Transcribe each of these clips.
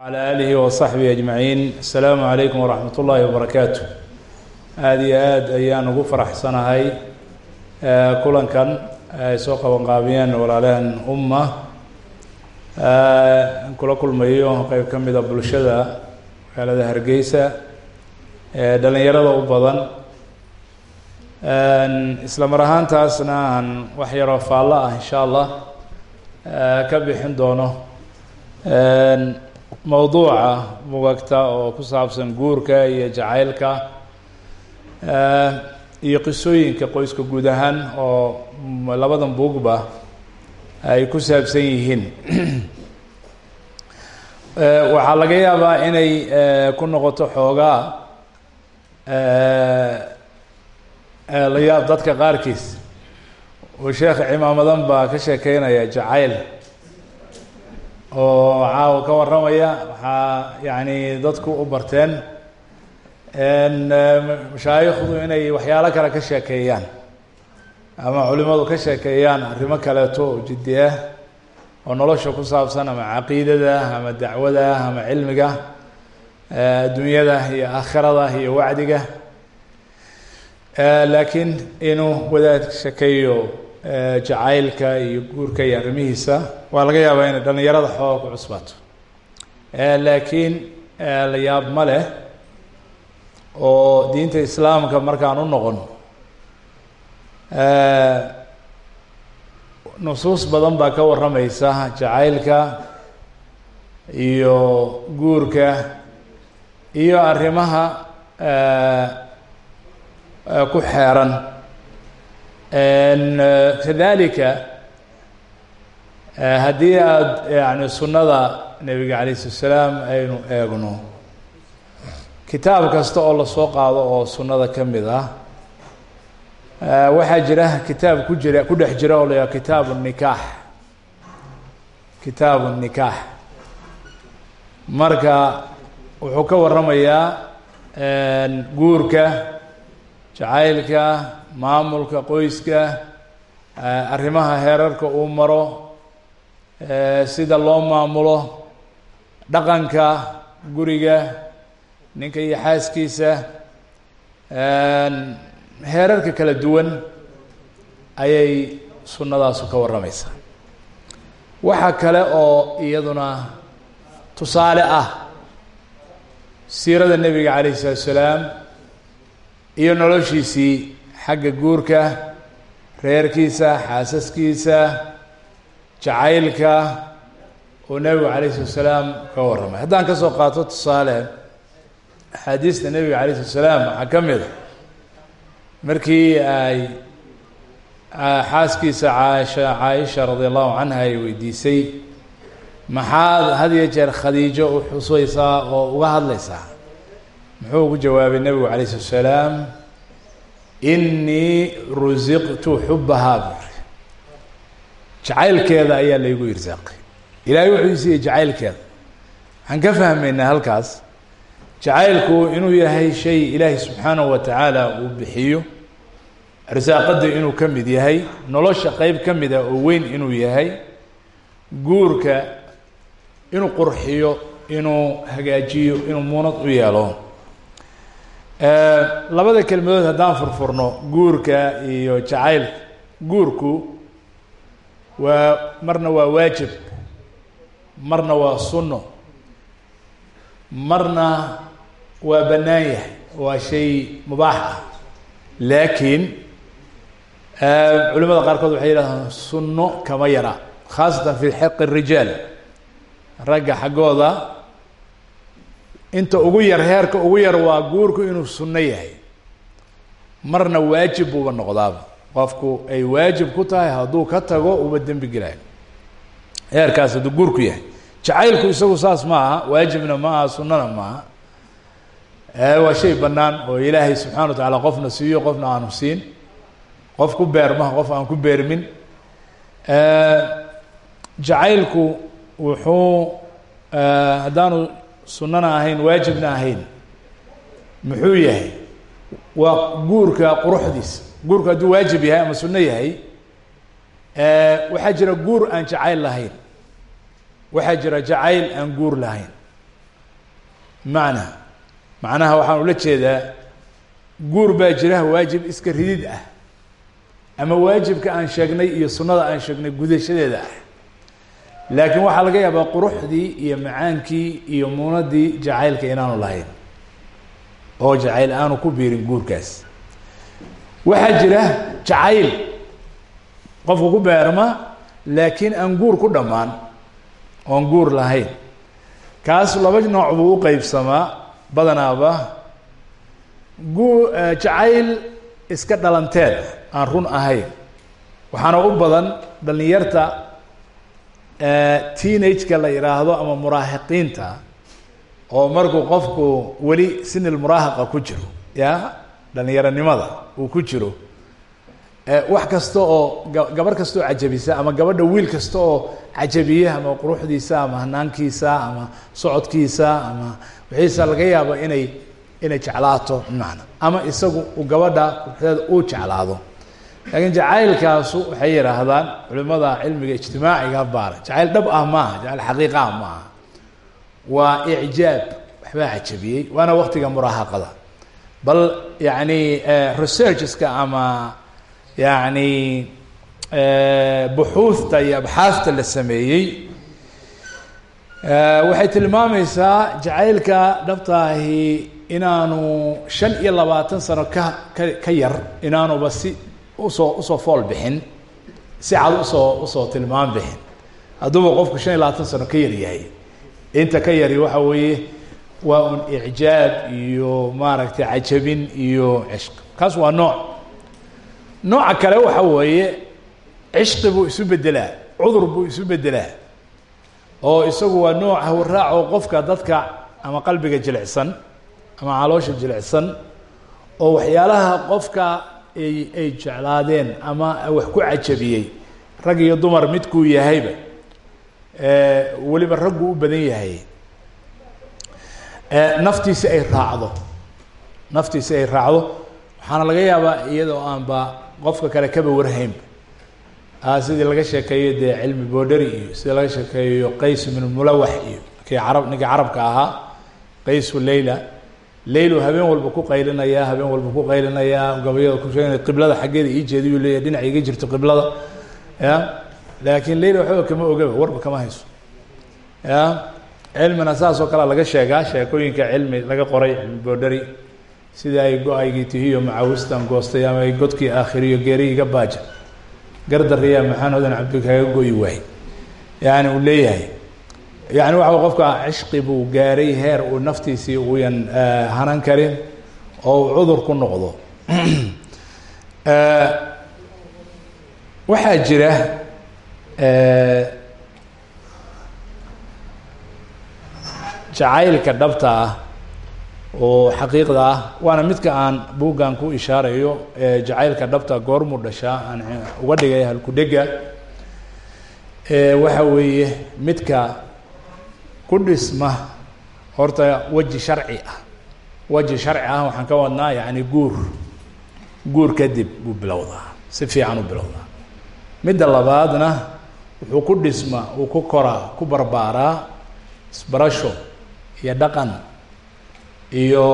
wcalى aalihi wasaxbihi ajmaciin asalaamu calaykum waraxmat ullaahi wabarakaatu aada iyo aad ayaan ugu faraxsanahay kulankan ay soo qabanqaabiyeen walaalahan umma aan kula kulmayo qeyb ka mida bulshada magaalada hargeysa ee dhalinyarada u badan isla mar ahaantaasna aan wax yaroo faallo ah insha allah ka bixin doono mowduuca mugagta oo ku saabsan guurka iyo jacaylka iyo qisooyinka qoyska guud ahaan oo labadan buugba ay ku saabsan yihiin. Waxaa laga yaabaa inay ku noqoto xoogaa la yaab dadka qaarkiis. Oo sheekha cimaamadan baa ka sheekeynaya jacayl oo caawa ka warramaya waxaa yacni dadku u barteen mashaayikhdu inay waxyaalo kale ka sheekeeyaan ama culimadu ka sheekeeyaan arrimo kaleeto oo jiddi ah oo nolosha ku saabsan ama caqiidada ama dacwada ama cilmiga adduunyada iyo aakhirada iyo wacdiga laakiin inuu wadaad shekeeyo jacaylka iyo guurka iyo arrimihiisa waa laga yaabaa inay dhalinyarada xooga ku cusbaato. Laakiin la yaab ma leh oo diinta islaamka markaan u noqon nusuus badan baa ka warramaysa jacaylka iyo guurka iyo arrimaha ku xeeran kadalika haddii aada yani sunnada nebiga calayh slat slaam aynu eegno kitaab kasta oo la soo qaado oo sunnada ka mid ah waxaa jira kitaab ku jira ku dhex jira oo la yidhaha kitaabu nikaax. Kitaabu nikaax. Marka wuxuu ka warramayaa guurka jacaylka maamulka qoyska arrimaha heerarka uu maro sida loo maamulo dhaqanka guriga ninka iyo xaaskiisa heerarka kala duwan ayay sunnadaasu ka warramaysaa. Waxa kale oo iyaduna tusaale ah siirada nebiga calayh isalaatu salaam iyo noloshiisii xagga guurka reerkiisa xaasaskiisa jacaylka oo nebigu calayh salatu salaam ka warramay. Haddaan ka soo qaato tusaale axaadiista nebiga calayh salatu salaam waxaa ka mid a markii ay xaaskiisa caaisha caaisha radi allahu canha ay weydiisay maxaad had iyo jeer khadiijo u xusaysaa oo uga hadlaysaa? Muxuu ugu jawaabay nebigu calayh salatu salaam inii rusiqtu xubahaa buuri jacaylkeeda ayaa laygu irsaaqay. Ilaahay wuxuu siiyey jacaylkeeda. Waxaan ka fahmaynaa halkaas jacaylku inuu yahay shay ilaahay subxaanahu wa tacaala uu bixiyo irsaaqada inuu ka mid yahay nolosha qeyb ka mid ah oo weyn inuu yahay guurka inuu qurxiyo inuu hagaajiyo inuu muunad u yeelo labada kelmadood haddaan furfurno guurka iyo jacaylka. Guurku waa marna waa waajib marna waa sunno marna waa bannaan yahay waa shay mubaax ah. Laakiin culimada qaarkood waxay yidhahdaan sunno kama yara khaasatan fi xaqi الrijaal ragga xaggooda inta ugu yar heerka ugu yar waa guurku inuu sunno yahay. Marna waajib buuba noqdaaba. Qofku ay waajib ku tahay hadduu ka tago uba dembi gelayo heerkaas hadduu guurku yahay. Jacaylku isagu saas ma aha waajibna ma aha sunnana ma aha waa shay bannaan oo ilaahay subxana wa tacaala qofna siiyo qofna aanu siin. Qof ku beerma qof aan ku beermin. Jacaylku wuxuu haddaanu sunnana ahayn waajibna ahayn muxuu yahay? Waa guurka quruxdiisa. Guurku hadduu waajib yahay ama sunno yahay waxaa jira guur aan jacayl lahayn. Waxaa jira jacayl aan guur lahayn. Macna macnaha waxaan ula jeedaa guur baa jira waajib iska ridid ah. Ama waajibka aan sheegnay iyo sunnada aan sheegnay gudashadeeda ah laakiin waxaa laga yaabaa quruxdii iyo macaankii iyo muunadii jacaylka inaanu lahayn oo jacayl aanu ku biirin guurkaas. Waxaa jira jacayl. Qofku ku beerma laakiin aan guur ku dhammaan oon guur lahayn. Kaas laba nooc buu u qeybsamaa badanaaba guu jacayl iska dhalanteed aan run ahayn. Waxaana u badan dhalinyarta teenage-ka la yidhaahdo ama muraahiqiinta oo markuu qofku weli sinil muraahaqa ku jiro ya dhalinyaronimada uu ku jiro wax kasta oo gabarh kasta cajabisa ama gabadha wiil kasta oo cajabiya ama quruxdiisa ama hanaankiisa ama socodkiisa ama wixiisa laga yaabo inay inay jeclaato macna ama isagu gabadha quruxdeeda uu jeclaado laakiin jacaylkaasu waxay yidhaahdaan culimada cilmiga ijtimaaciga baara jacayl dhab ah maaha jacayl xaqiiqa ah maaha. Waa icjaab waxbaa cajabiyey waana waktiga muraahaqada. Bal yani researcheska ama yani buxuuthta iyo abxaafta la sameeyey waxay tilmaamaysaa jacaylka dhabtaahi inaanu shan iyo labaatan sano ka ka ka yar inaanuba si u soo u soo fool bixin si cad u soo u soo tilmaam bixin. Hadduuba qofku shan iyo labaatan sano ka yar yahay. Inta ka yari waxa weeye waa un icjaab iyo maaragtay cajabin iyo cishq. Kaas waa nooc. Nooca kale waxa weeye cishqi buu isu bedelaa cudur buu isu bedelaa oo isagu waa nooc hawraac oo qofka dadka ama qalbiga jilicsan ama caloosha jilicsan oo waxyaalaha qofka ay jeclaadeen ama wax ku cajabiyey. Rag iyo dumar midkuu yahayba weliba raggu u badan yahay. Naftiisi ay raacdo. Naftiisi ay raacdo. Waxaana laga yaabaa iyadoo aanba qofka kale kaba warhaynba sidii laga sheekeeyo dee cilmi boodheri iyo sidii laga sheekeeyo qays min mulawax iyo kii carab ninkii carabka ahaa qaysu leyla leylu habeen walba ku qaylinayaa habeen walba ku qaylinayaa gabayada ku sheeganaya qiblada xaggeeda ii jeediyuu leeyahy dhinac iga jirto qiblada ya? Laakiin leyla waxba kama ogaba warba kama hayso ya? Cilmina saas oo kalea laga sheegaa sheekooyinka cilmi laga qoray cilmi boodheri sidii ay go'aygii tihiyo macawistan goostay ama ay godkii aakhiriyo geeri iga baaja. Gardariyaa maxaan hodan cabdi kaga goyi waay yani uu leeyahay yani waxa qofka cishqi buu gaaray heer uu naftiisii uuyan hanan karin oo cudur ku noqdo. Waxaa jira jacaylka dhabta ah oo xaqiiqda ah waana midka aan buuggan ku ishaarayo jacaylka dhabta goormuu dhashaa aan uga dhigay halku-dhega waxa weeye midka ku dhisma horta weji sharci ah. Weji sharci ah waxaan ka wadnaa yacni guur. Guur kadib buu bilowdaa si fiican u bilowdaa. Midda labaadna wuxuu ku dhisma uu ku koraa ku barbaaraa isbarasho iyo dhaqan iyo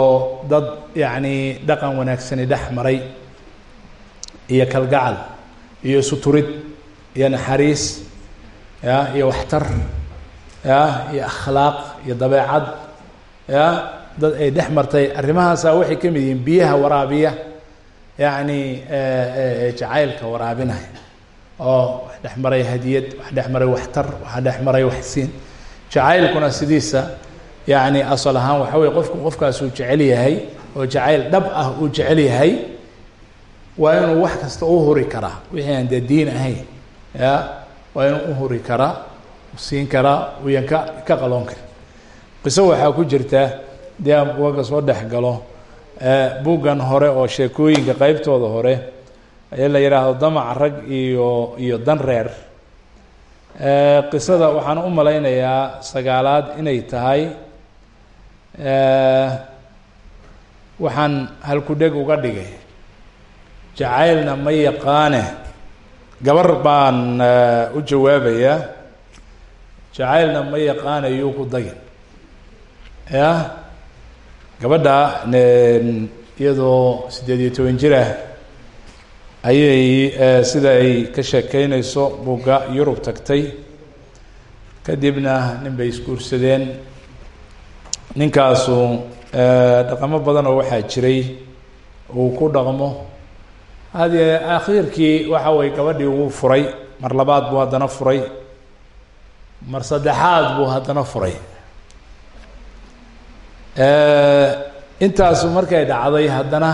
dad yacni dhaqan wanaagsani dhex maray iyo kalgacal iyo suturid iyo naxariis ya iyo waxtar ya iyo akhlaaq iyo dabeecad. Ya dad ay dhex martay arrimahaasa waxay ka mid yihiin biyaha waraabiya. Yacni jacaylka waraabinaya. Oo wax dhex maray hadiyad wax dhex maray waxtar wax dhex maray waxsiin. Jacaylkuna sidiisa yacni asal ahaan waxa weye qofku qofkaasuu jecel yahay oo jacayl dhab ah uu jecel yahay waa inuu wax kasta u huri karaa. Wixii aan dee diin ahayn. Ya waa inuu u huri karaa siin karaa uyan ka ka qaloon karin qiso waxaa ku jirta dee aan soo dhex galo buuggan hore oo sheekooyinka qeybtooda hore ee la yidhaahdo damac rag iyo iyo dan reer. Qisada waxaan u malaynayaa sagaalaad inay tahay waxaan halku-dheg uga dhigay. Jacaylna ma yaqaane. Gabar baan u jawaabayaa jacaylna ma yaqaane yuu ku dagin ya? Gabadha iyadoo siddeed iyo toban jir ah ayay sida ay ka sheekeynayso bugga yurub tagtay. Kadibna nin bay isguursadeen. Ninkaasu dhaqamo badan oo waxaa jiray uu ku dhaqmo. Hadee akhiirkii waxa weye gabadhii wuu furay mar labaad buu haddana furay mar saddexaad buu haddana furay. Intaasu markay dhacday haddana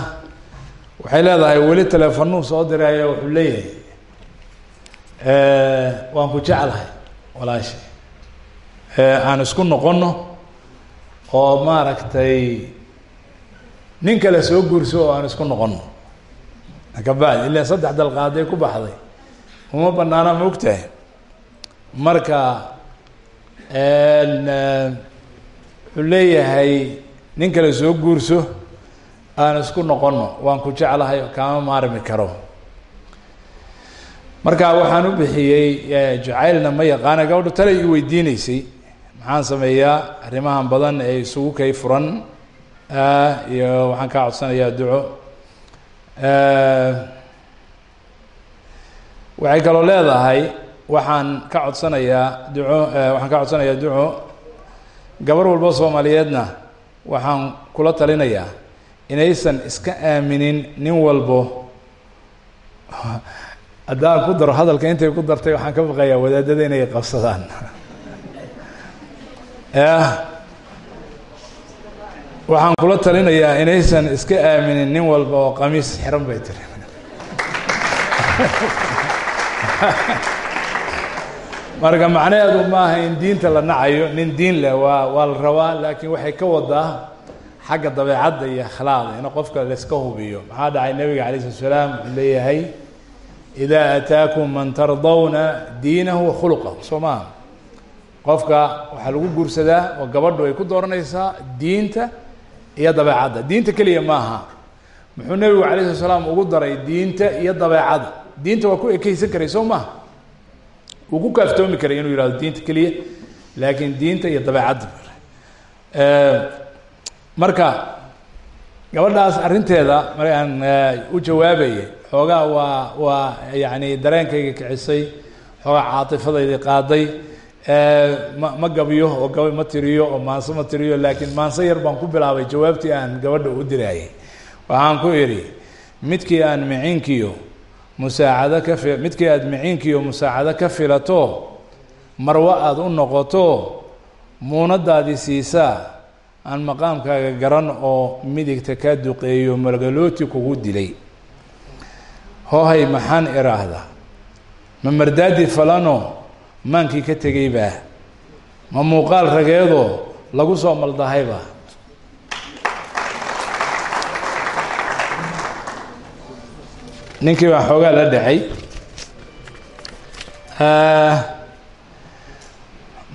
waxay leedahay weli teleefanuu soo diraayo wuxuu leeyahay. Waan ku jeclahay walaashi aan isku noqono oo maaragtay nin kale soo guurso oo aan isku noqono kabacdi ilan saddex dalqaaday ku baxday. Uma banaana ma ogtahay? Marka wuxuu leeyahay nin kale soo guurso aan isku noqono waan ku jeclahay kaama maarmi karo. Marka waxaan u bixiyey jacaylna ma yaqaana gabadho tale i weydiineysay maxaan sameeyaa arrimahan badan ee isugu kay furan iyo waxaan kaa codsanayaa duco. Waxay kaloo leedahay waxaan ka codsanayaa duco waxaan ka codsanayaa duco gabar walba soomaaliyeedna waxaan kula talinayaa inaysan iska aaminin nin walbo. Haddaan ku daro hadalka intay ku dartay waxaan ka baqayaa wadaadada inay qabsadaan. Waxaan kula talinayaa inaysan iska aaminin nin walba oo qamiis xiran bay tiri marka macnaheedu maaha in diinta la nacayo nin diin leh waa waa la rabaa laakiin waxay ka wadaa xagga dabeecadda iyo akhlaaqda in qofka laiska hubiyo. Maxaa dhacay? Nebiga calay slat slaam wuxuu leeyahay idaa ataakum man tardawna diinahu wa khuluqahu. Soo maha qofka waxaa lagu guursadaa oo gabadhu ay ku dooranaysaa diinta iyo dabeecadda. Diinta keliya maaha muxuu nebigu calay slat slaam ugu daray diinta iyo dabeecadda. Diinta waa ku ekeysan karay soo maha wuu kaaftoomi karay inuu yihahdo diinta keliya laakiin diinta iyo dabeecadda. Marka gabadhaas arrinteeda markaan u jawaabayay xoogaa waa waa yacni dareenkayga kicisay xoogaa caatifadaydi qaaday ma ma gabiyo oo gaba ma tiriyo oo maanse ma tiriyo laakiin maanse yar baan ku bilaabay jawaabtii aan gabadha u diraayay waxaan ku idhi midkii aan miciinkiyo musaacado ka fi midkii aada miciinkiiyo musaacado ka filato marwo aada u noqoto muunadaadii siisaa aan maqaamkaaga garan oo midigta kaa duqeeyo malgalooti kugu dilay. Hoohay maxaan iraahdaa ma mardaadi falano? Maankii ka tegay baa? Ma muuqaal rageedoo lagu soo maldahayba ninkii baa xoogaa la dhacay.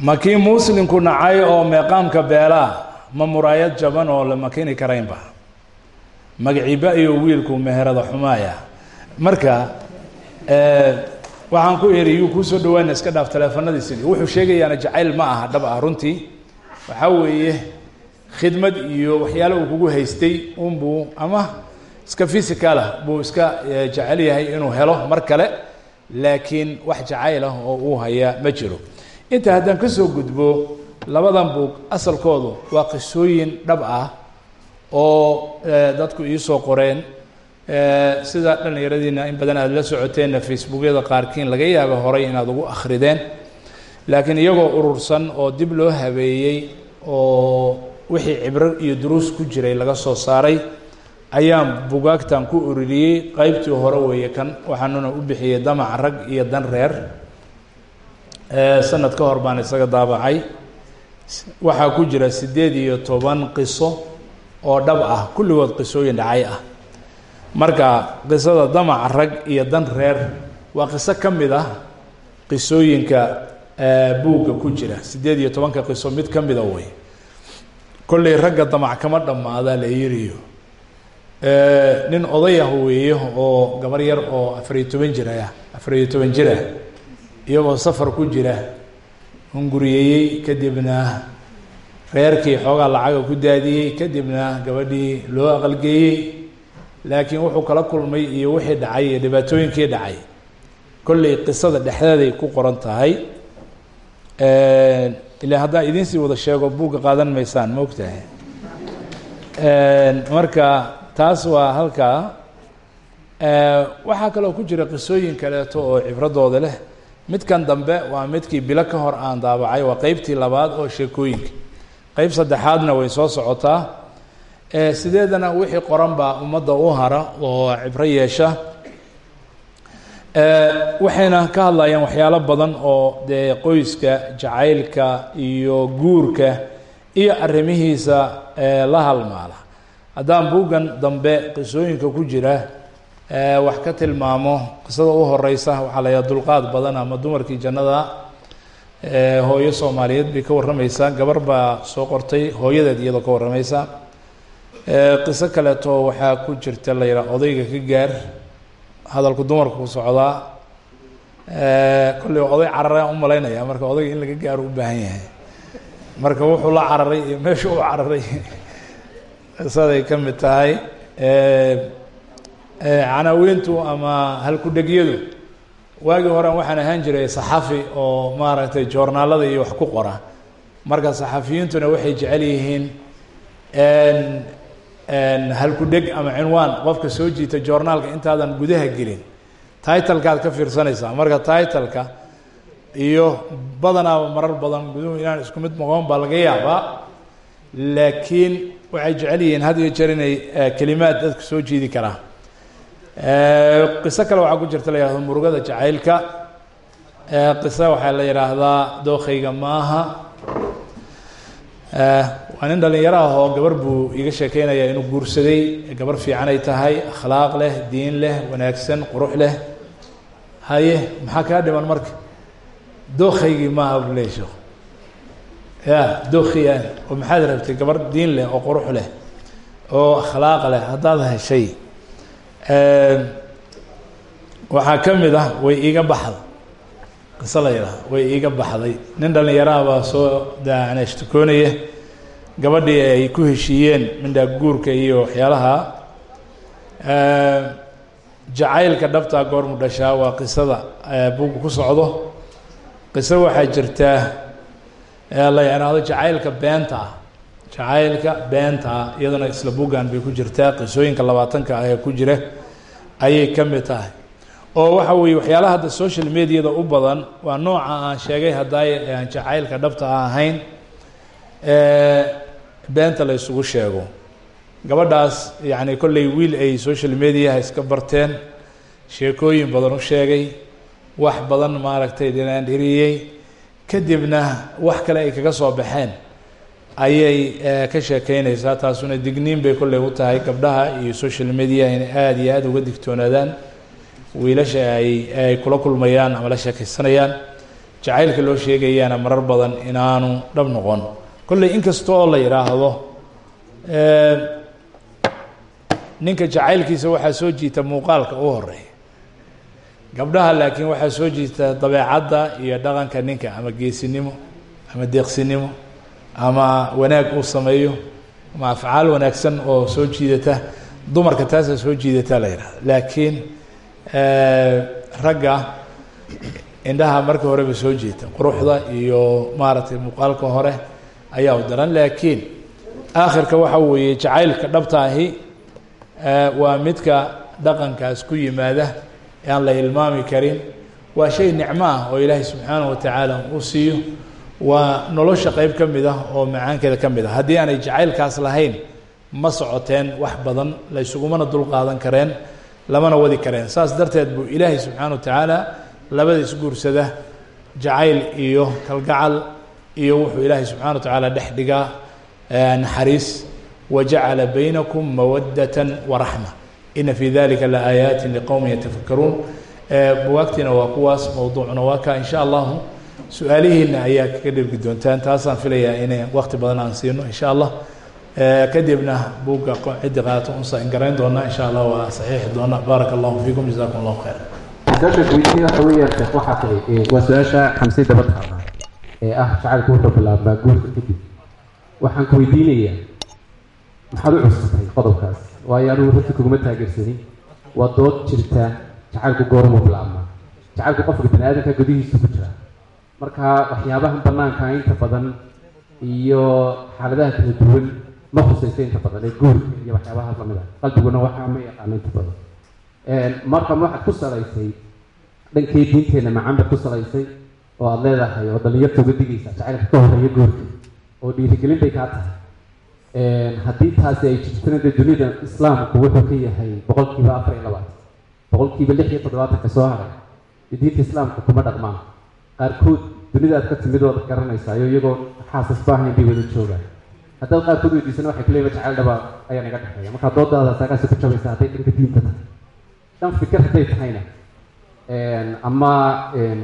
Ma kii muslimku nacay oo meeqaamka beelaa ma muraayad jaban oo la makini karaynba. Magaciiba iyo wiilku meherada xumaaya. Marka waxaan ku idhi yuu kuusoo dhawaana iska dhaaf teleefanadiisii wuxuu sheegayaana jacayl ma aha dhab ah runtii. Waxaa weeye khidmad iyo waxyaale uu kugu haystay unbuu ama iska physicalah buu iska jecel yahay inuu helo mar kale laakiin wax jacayl ah oo uu hayaa ma jiro. Inta haddaan ka soo gudbo labadan buug asalkoodu waa qisooyin dhab ah oo dadku iisoo qoreen. Sida dhallinyaradiina in badan aada la socoteenna facebookyada qaarkiin laga yaaba horay inaad ugu akhrideen. Laakiin iyagoo urursan oo dib loo habeeyey oo wixii cibro iyo duruus ku jiray laga soo saaray ayaan bugaagtan ku ururiyey qeybtii hore weeye kan waxaanuna u bixiyey damac rag iyo dan reer. Sanad ka hor baan isaga daabacay. Waxaa ku jira siddeed iyo toban qiso oo dhab ah kulligood qisooyin dhacay ah. Marka qisada damac rag iyo dan reer waa qiso ka mid ah qisooyinka buugga ku jira. Siddeed iyo tobanka qiso mid ka mida wey kollay ragga damac kama dhammaadaa la yiriyo nin odayah weeye oo gabar yar oo afariyo toban jir ah afariyo toban jir ah iyagoo safar ku jira hunguriyeeyey kadibna reerkii xoogaa lacaga ku daadiyey kadibna gabadhii loo aqalgeeyey laakiin wuxuu kala kulmay iyo wixii dhacay iyo dhibaatooyinkii dhacay. Kolley qisada dhexdeeday ku qoran tahay. Ilaa haddaan idinsii wada sheego buugga qaadan maysaan ma ogtahay? Marka taas waa halkaa. Waxaa kaloo ku jira qisooyin kaleeto oo cibradooda leh. Midkan dambe waa midkii bilo ka hor aan daabacay waa qeybtii labaad oo sheekooyinka. Qeyb saddexaadna way soo socotaa. Sideedana wixii qoran baa ummadda u hara oo cibro yeesha. Waxayna ka hadlayaan waxyaalo badan oo dee qoyska jacaylka iyo guurka iyo arrimihiisa la halmaala haddaan buuggan dambe qisooyinka ku jira wax ka tilmaamo qisada u horeysa waxaa la yidhaha dulqaad badan ama dumarkii jannada hooyo soomaaliyeed bay ka warramaysaa. Gabar baa soo qortay hooyadeed iyadoo ka warramaysa. Qiso kaleeto waxaa ku jirta la yidhaha odayga ka gaar hadalku dumarka ku socdaa kolley oday cararaan u malaynaya marka odayga in laga gaaro u baahan yahay. Marka wuxuu la cararay iyo meesha u cararay qisaday ka mid tahay canaawiintu ama halku-dhegyadu. Waagii hore waxaan ahaan jiray saxafi oo maaragtay joornaalada iyo wax ku qora. Marka saxafiyiintuna waxay jecel yihiin halku-dheg ama cinwaan. Qofka soo jiita joornaalka intaadan gudaha gelin. Titlekaad ka fiirsanaysaa. Marka titleka iyo badanaaba marar badan guduhu inaan isku mid noqon baa laga yaabaa. Laakiin waxay jecel yihiin had iyo jeer inay kelimaad dadka soo jiidi karaa qiso kale waxaa ku jirta la yihahdo murugada jacaylka. Qiso waxaa la yidhaahdaa dookayga maaha. Waa nin dhalinyaro ah oo gabar buu iga sheekeynaya inuu guursaday. Gabar fiican ay tahay akhlaaq leh diin leh wanaagsan qurux leh. Haye maxaa kaa dhiman marka? Dookaygii maaha sheekhu ya dookhiyan oo maxaad rabtay gabar diin leh oo qurux leh oo akhlaaq leh haddaad heshay? Waxaa ka mid ah way iiga baxda qiso la yidhaha way iiga baxday. Nin dhallinyaraha baa soo daanashtukoonaya gabadhii ay ku heshiiyeen mindhaa guurka iyo waxyaalaha. Jacaylka dhabtaa goormu dhashaa waa qisada buugga ku socdo. Qiso waxaa jirtaa la yidhaahdo jacaylka beenta. Ah jacaylka beenta ah iyadana isla buuggan bay ku jirtaa. Qisooyinka labaatanka ah ee ku jira ayay ka mid tahay. Oo waxa weeye waxyaalaha hadda social mediada u badan waa nooca aan sheegay haddaay aan jacaylka dhabta a ahayn beenta la isugu sheego. Gabadhaas yacni kolley wiil ay social mediaha iska barteen sheekooyin badan u sheegay wax badan maaragtay dhinaan dhiriyey kadibna wax kale ay kaga soo baxeen. Ayay ka sheekeynaysaa taasuna digniin bay kolley u tahay gabdhaha iyo social mediaha inay aada iyo aada uga digtoonaadaan. Wiilasha ay ay kula kulmayaan ama la sheekaysanayaan. Jacaylka loo sheegayaana marar badan inaanu dhab noqon. Kolley inkasta oo la yidhaahdo ninka jacaylkiisa waxaa soo jiita muuqaalka u horreeya gabdhaha laakiin waxaa soo jiita dabeecadda iyo dhaqanka ninka ama geesinimo ama deeqsinimo ama wanaag uu sameeyo ama afcaal wanaagsan oo soo jiidata dumarka taasaa soo jiidata la yidhahda laakiin ragga indhaha marka horeba soo jiita quruxda iyo maaragtay muuqaalka hore ayaa u daran. Laakiin aakhirka waxa weeye jacaylka dhabta ahi waa midka dhaqankaas ku yimaada ee aan la ilmaami karin. Waa shay nicmo ah oo ilaahay subxaanahu watacaala uu siiyo. Waa nolosha qeyb ka mid ah oo macaankeeda ka mid ah. Haddii aanay jacaylkaas lahayn ma socoteen wax badan la ysugumana dul qaadan kareen lamana wadi kareen. Saas darteed buu ilaahay subxaana wa tacaala labada isguursada jacayl iyo kalgacal iyo wuxuu ilaahay subxana wa tacaala dhex dhigaa naxariis. Wajacala baynakum mawadata waraxma ina fi dalika laaayaati liqowmi yatafakaruun buwaagtiina waa kuwaas mowduucuna waa ka. insha allahu su'aalihiina ayaa kaga dhirgi doontaan taasaan filayaa inay waqti badan aan siino. insha allah kadibna buugga ciddi qaato unsa ingarayn doona insha allah waa saxiixi doona baaraka allahu fiikum jazakum allahu khayr su'aasha weydiin waxa weeyaan sheekh waxaa tahay waa su'aasha xamsi dabadkaada ee ah jacaylku wuxuu bilaabmaa guurka kadib. Waxaan ku weydiinayaa maxaad u cusubtay qodobkaas waayo anigu runtii kuguma taageersanin. Waa dood jirta jacaylku goormuu bilaabmaa jacaylku qofka bani aadamka gudihiisa ku jira. Marka waxyaabahan banaanka inta badan iyo xaaladaha kala duwan ma khusaysa inta badan ee guurka iyo waxyaabahaas la mid ah. Qalbiguna waxaa ma yaqaano inta badan. Markan waxaad ku salaysay dhankii diinteenna macaan baad ku salaysay oo aada leedahay oo dhalinyarta uga digaysa jacaylka ka horreeya guurka oo dhiirigelin bay kaa tahay haddii taasi ay jirtana dunida islaamku wuxuu ka yahay boqolkiiba afar iyo labaatan boqolkiiba lix iyo toddobaatanka soo haray diinta islaamka kuma dhaqmaan. Qaarkood dunida aad ka timid waad garanaysaayo iyagoo xaasas baahayn bay wada joogaan. Haddaad qaarkood weydiisana waxay kuleeyihin jacayl dhaba ayaa naga dhexeeya. Markaa doodaada saagaasi ku jabaysa hadday dhanka diinta tahay. Dhan fikir hadday tahayna ama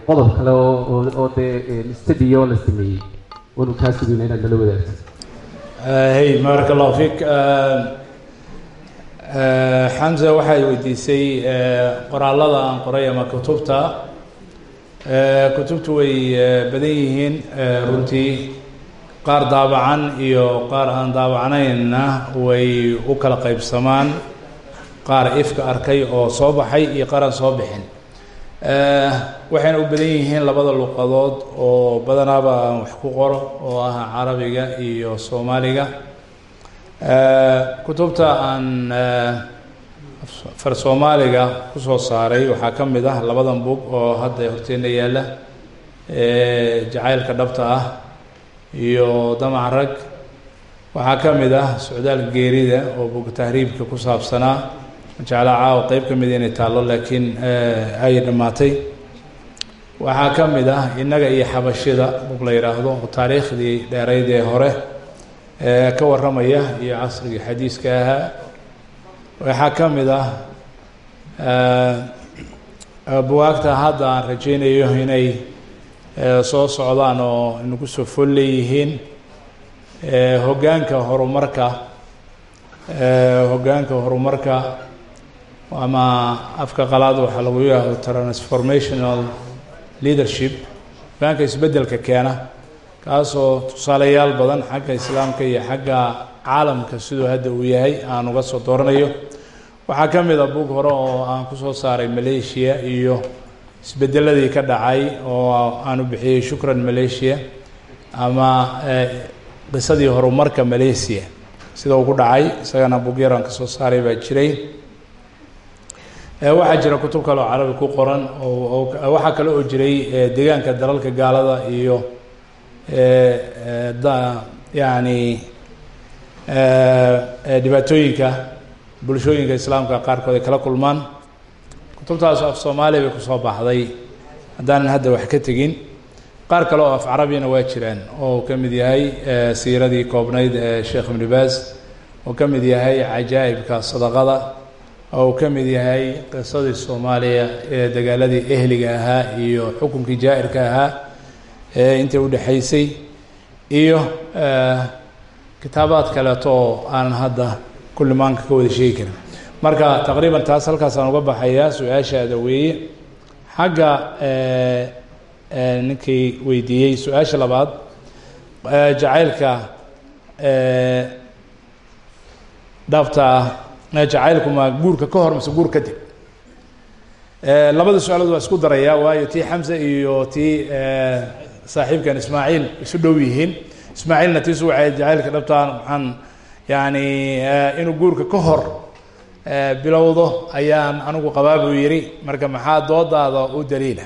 qodob kale oo oo dee study oo la sameeyey wanu kaa inaad nala wadaagto hey baaraka allahu fiik xamse waxay weydiisay qoraallada aan qoray ama kutubta. Kutubtu way badan yihiin. Runtii qaar daabacan iyo qaar aan daabacnaynna way u kala qaybsamaan. Qaar ifka arkay oo soo baxay iyo qaar aan soo bixin waxayna u badan yihiin labada luqadood oo badanaaba aan wax ku qoro oo ah carabiga iyo soomaaliga. Kutubta aan far soomaaliga ku soo saaray waxaa ka mid ah labadan bug oo hadda horteena yaalla. Jacaylka dhabta ah iyo damac rag. Waxaa ka mid ah socdaal geerida oo bug tahriibka ku saabsanaa jeclaa caawa qeyb ka mida inay taallo laakiin ay dhammaatay. Waxaa ka mid ah innaga iyo xabashida bug la yidhaahdo oo taariikhdii dheerayd ee hore ka warramaya iyo casrigii xadiiska ahaa. Waxaa ka mid ah buwaagta hadda aan rajaynayo inay soo socdaan oo nagu soo fol leeyihiin hoggaanka horumarka hoggaanka horumarka ama afka qalaad waxaa lagu yihahdo transformational leadership hoggaanka isbeddelka keena kaasoo tusaalayaal badan xagga islaamka iyo xagga caalamka siduu hadda uu yahay aan uga soo dooranayo. Waxaa ka mid a bug hore oo aan ku soo saaray malaysia iyo isbedeladii ka dhacay oo aanu bixiyey shukran malaysia ama qisadii horumarka malaysia sida uu ku dhacay isagana bug yar aan ka soo saaray baa jiray waxaa jira kutub kale oo carabi ku qoran waxaa kale oo jiray deegaanka dalalka gaalada iyo yani dhibaatooyinka bulshooyinka islaamka qaarkood ay kala kulmaan. Kutubtaas af soomaaliya bay ku soo baxday. Haddaanan hadda wax ka tegin. Qaar kale oo af carabiyana waa jiraan oo ka mid yahay siiradii koobnayd ee sheekh baas oo ka mid yahay cajaa'ibka sadaqada oo uu ka mid yahay qisadii soomaaliya ee dagaaladii ehliga ahaa iyo xukunkii jaa'irka ahaa ee intai udhexaysay iyo kitaabaad kaleeto oo aanan hadda kulli maanka ka wada sheegi karin. Marka taqriiban taas halkaasaan uga baxayaa su'aashaada weeye xagga ninkii weydiiyey su'aasha labaad jacaylka dhabta ah jacaylku ma guurka ka hor mise guur kadib labada su'aalood waa isku darayaa waayo tii xamse iyo tii saaxiibkan ismaaciil isu dhow yihiin. Ismaaciilna tiisu waxay jacaylka dhabtaa maxaan yani inuu guurka ka hor bilowdo ayaan anigu qabaa buu yidhi marka maxaa doodaada u daliila?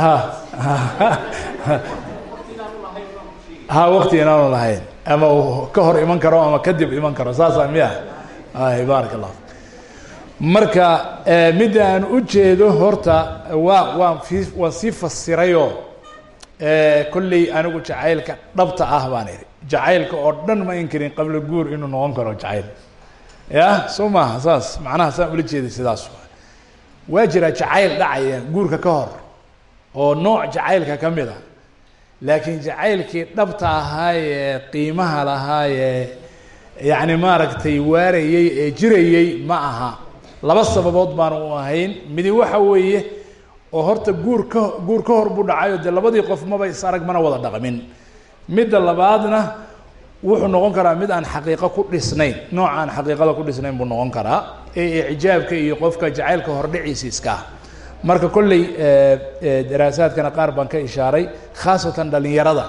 Ha ha wakti inaanu lahayn ama ka hor iman karo ama kadib iman karo saasa miya ay baarak allah marka midda aan u jeedo horta waa waan fi waan sii fasirayoo kolley anigu jacaylka dhabta ah baan idhi jacaylka oo dhan ma inkarin qabla guur inuu noqon karo jacayl. Ya soo maaha saas macnaha saan ula jeeday sidaas. Waa jiraa jacayl dhacaya guurka ka hor oo nooc jacaylka ka mid a laakiin jacaylkii dhabta ahaayee qiimaha lahaayee yacni maaragtay waarayey ee jirayey ma aha. Laba sababood baanu u ahayn. Midi waxa weeye oo horta guur ka guur ka hor buu dhacayo dee labadii qof maba is arag mana wada dhaqmin. Midda labaadna wuxuu noqon karaa mid aan xaqiiqo ku dhisnayn. Nooc aan xaqiiqada ku dhisnayn buu noqon karaa. Ee icjaabka iyo qofka jacaylka hordhiciisa iska ah marka kolley daraasaadkana qaar baan ka ishaaray khaasatan dhalinyarada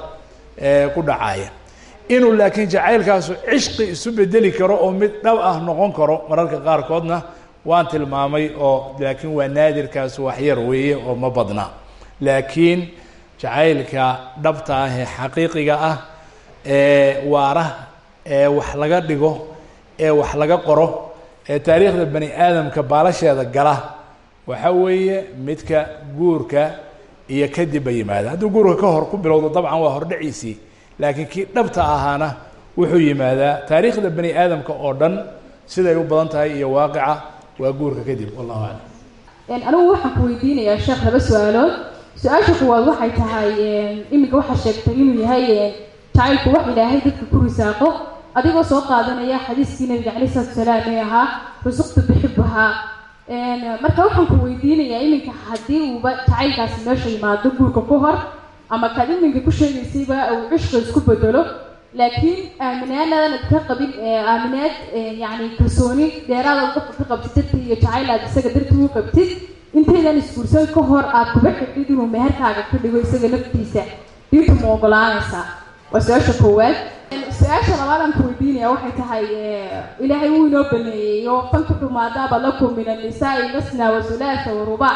ku dhacaya inuu laakiin jacaylkaasu cishqi isu bedeli karo oo mid dhab ah noqon karo mararka qaarkoodna waan tilmaamay oo laakiin waa naadirkaas waxyar weeye oo ma badna. Laakiin jacaylka dhabta ah ee xaqiiqiga ah ee waara ee wax laga dhigo ee wax laga qoro ee taariikhda bani aadamka baalasheeda gala waxa weeye midka guurka iyo kadibba yimaada hadduu guurka ka hor ku bilowdo dabcan waa hordhaciisii laakiin kii dhabta ahaana wuxuu yimaadaa taariikhda bani aadamka oo dhan siday u badan tahay iyo waaqica waa guurka kadib wallahu aclam anigu waxaan ku weydiinayaa sheekh laba su'aalood. Su'aasha kuwaad waxay tahay iminka waxaa sheegtay inuu yahay jacaylku wax ilaahay dadka ku risaaqo adigoo soo qaadanaya xadiiskii nabiga calay salatu salaam ee ahaa rusuqtu bixibahaa marka waxaan ku weydiinayaa iminka haddii uuba jacaylkaasi meesha yimaado guurka ku hor ama kaad iminka ku sheegaysayba uu cishqa isku bedelo laakiin aaminaanadanad ka qabin aaminaad yani kalsooni dheeraada ka qabtid dartii iyo jacayl aad isaga dartii u qabtid intaydan isguursan ka hor aad kuba xidhid inuu meherkaaga ka dhigo isaga naftiisa diintu ma ogolaanaysaa waa su'aasha koowaad su'aasha labaad aan ku weydiinaya waxay tahay ilaahay wuu inoo baneeyey oo fankaxu maadaaba lakum min annisaai masna wa sulaasa wa ruba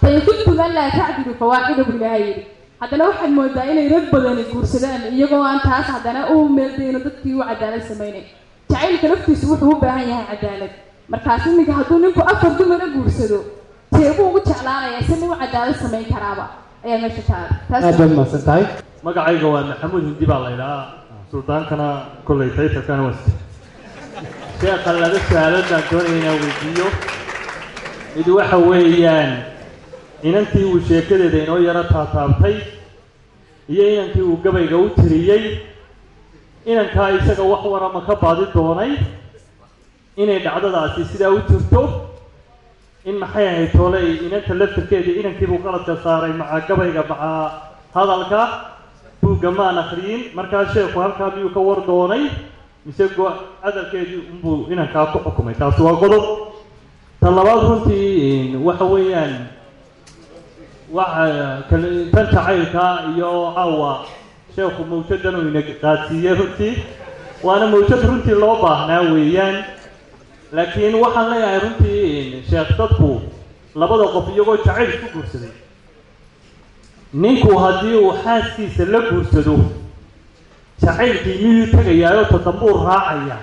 fain kuntum an laa tacdilu fawaaxida buu ilaahay yidhi haddana waxaad moodaa inay rag badani guursadaan iyagoo aan taas haddana u meeldayno dadkii u cadaalad samaynayn jacaylka laftiisu wuxuu u baahan yahay cadaalad. Markaas iminka hadduu ninku afar dumara guursado teebuu ugu jeclaanayaa si nin u cadaalad samayn karaaba. Ayaa meesha taala aad baad mahadsan tahay. Magacayga waa maxamuud hindi baa la ydhahaa suldaankana kolley taytarkana wasta sheekha laba su'aalood baan doonaya inaan weydiiyo. Mid waxa weeyaan inantii uu sheekadeeda inoo yaro taataabtay iyo inankii uu gabayga u tiriyey inankaa isaga wax warama ka baadi doonay? Inay dhacdadaasi sidaa u jirto in maxay ahayd tooley inanta laftirkeedii inankiibuu qaladka saaray macaa gabayga macaa hadalka? Buugga maan akriyin markaa sheekhu halkaa miyuu ka war doonay? Mise go hadalkeedii unbuu inankaa ku xukumay? Taasi waa qodob ta labaad runtii waxa weeyaan tan jacaylka iyo caawa sheekhu mawjadan ina qaadsiiyey runtii waana mawjad runtii loo baahnaa weeyaan. Laakiin waxaan leeyahay runtii sheekh dadku labada qof iyagoo jacayl ku guursaday. Ninku haddii uu xaaskiisa la guursado jacaylkii miyuu tegayaayo tadambuu raacaya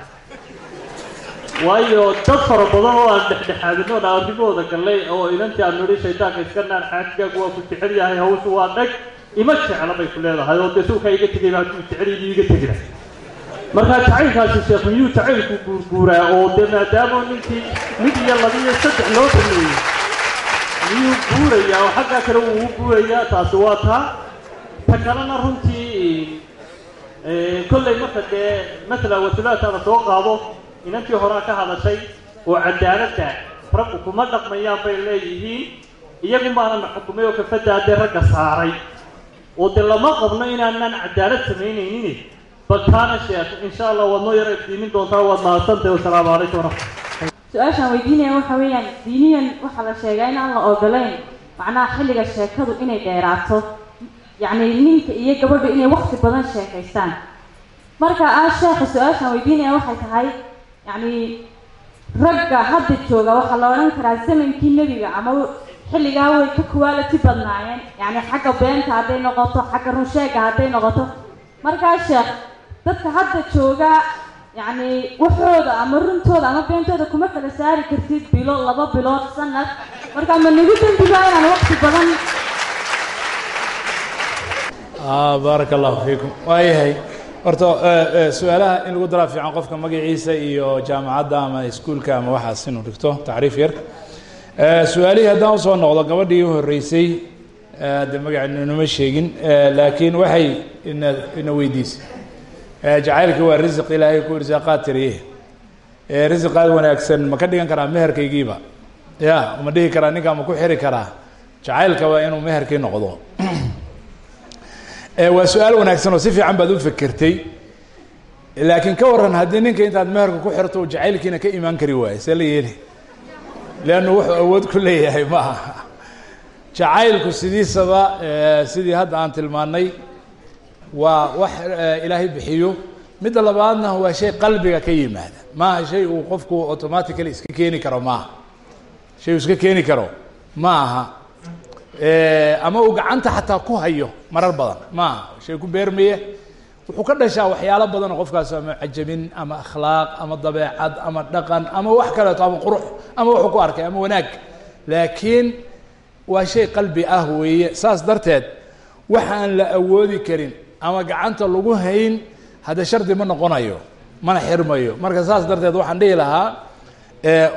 waayo dad fara badan oo aan dhexdhexaadino dhaarrimooda gallay oo inantii aan nidhi shaydaanka iska naar xaajigaagu waa ku jecel yahay hawshu waa dhag ima jecla bay ku leedahay oo dee sulkaa iga tegayba hadduu jecel miyuu iga tegina markaa jacaylkaasi sheekh miyuu jacaylku guurguuraa oo dee maadaama ninkii mid iyo laba iyo saddex loo dhameeyey miyuu guurayaa oo xaggaa kale uu u guurayaa taasi waa taa ta kalena runtii kollay marka dee matala wasulaataada soo qaado inantii horaa ka hadashay oo cadaaladda raggu kuma dhaqmayaan bay leeyihiin iyagu maanana xukumay oo kafadaa dee ragga saaray. Oo dee lama qabno inaanaan cadaalad samaynaynin. Bal taana sheekh insha allah waad noo yara iftiimin doontaa waad mahadsantahay wasalaamu calaykum waraxmat su'aashaan weydiinaya waxa weeyaan diiniyan waxaa la sheegaa in aan la ogolayn macnaha xilliga sheekadu inay dheeraato. Yacni ninka iyo gabadhu inay wakti badan sheekaystaan. Marka aan sheekha su'aashaan weydiinaya waxay tahay yacni ragga hadda jooga waxaa la odhan karaa zamankii nebiga ama xilligaa way ka quality badnaayeen. Yacni xagga beenta hadday noqoto xagga runsheega hadday noqoto. Markaa sheekh dadka hadda jooga yacni waxooda ama runtooda ama beentooda kuma kala saari kartid bilo laba bilood sanad marka ma nagu dembiga inaan waqti badan baaraka allahu fiikum. Waayahay horta su'aalaha in lagu daraa fiican qofka magaciisa iyo jaamacadda ama iskuulka ama waxaas inuu dhigto tacriif yar. Su'aalihii haddaan u soo noqdo gabadhii u horreysay de magaceena inoma sheegin laakiin waxay ina ina weydiisay jacaylka waa risiq ilaahay ku irsaaqaad tiriye risiqaad wanaagsan ma ka dhigan karaa meherkaygiiba? Ya ma dhihi karaa ninkaa ma ku xiri karaa? Jacaylka waa inuu meherkii noqdo waa su'aal wanaagsan oo si fiican baad u fekertay laakiin ka waran haddii ninka intaad meherka ku xirto uu jacaylkiina ka imaan kari waayo see la yeeli. Leannu wuxuu awood ku leeyahay ma jacaylku sidiisaba sidii hadda aan tilmaannay waa wax ilaahay bixiyo. Midda labaadna waa shay qalbiga ka yimaada. Maaha shay uu qofku automatically iska keeni karo maaha shay uu iska keeni karo ma ama uu gacanta xataa ku hayo marar badan. Maaha shay ku beermaya wuxuu ka dhashaa waxyaalo badan oo qofkaas ama cajabin ama akhlaaq ama dabeecad ama dhaqan ama wax kaleeto ama qurux ama wuxuu ku arkay ama wanaag. Laakiin waa shay qalbi ah weeye. Saas darteed waxaan la awoodi karin ama gacanta lagu hayn hadda shardi ma noqonayo mana xirmayo. Marka saas darteed waxaan dhihi lahaa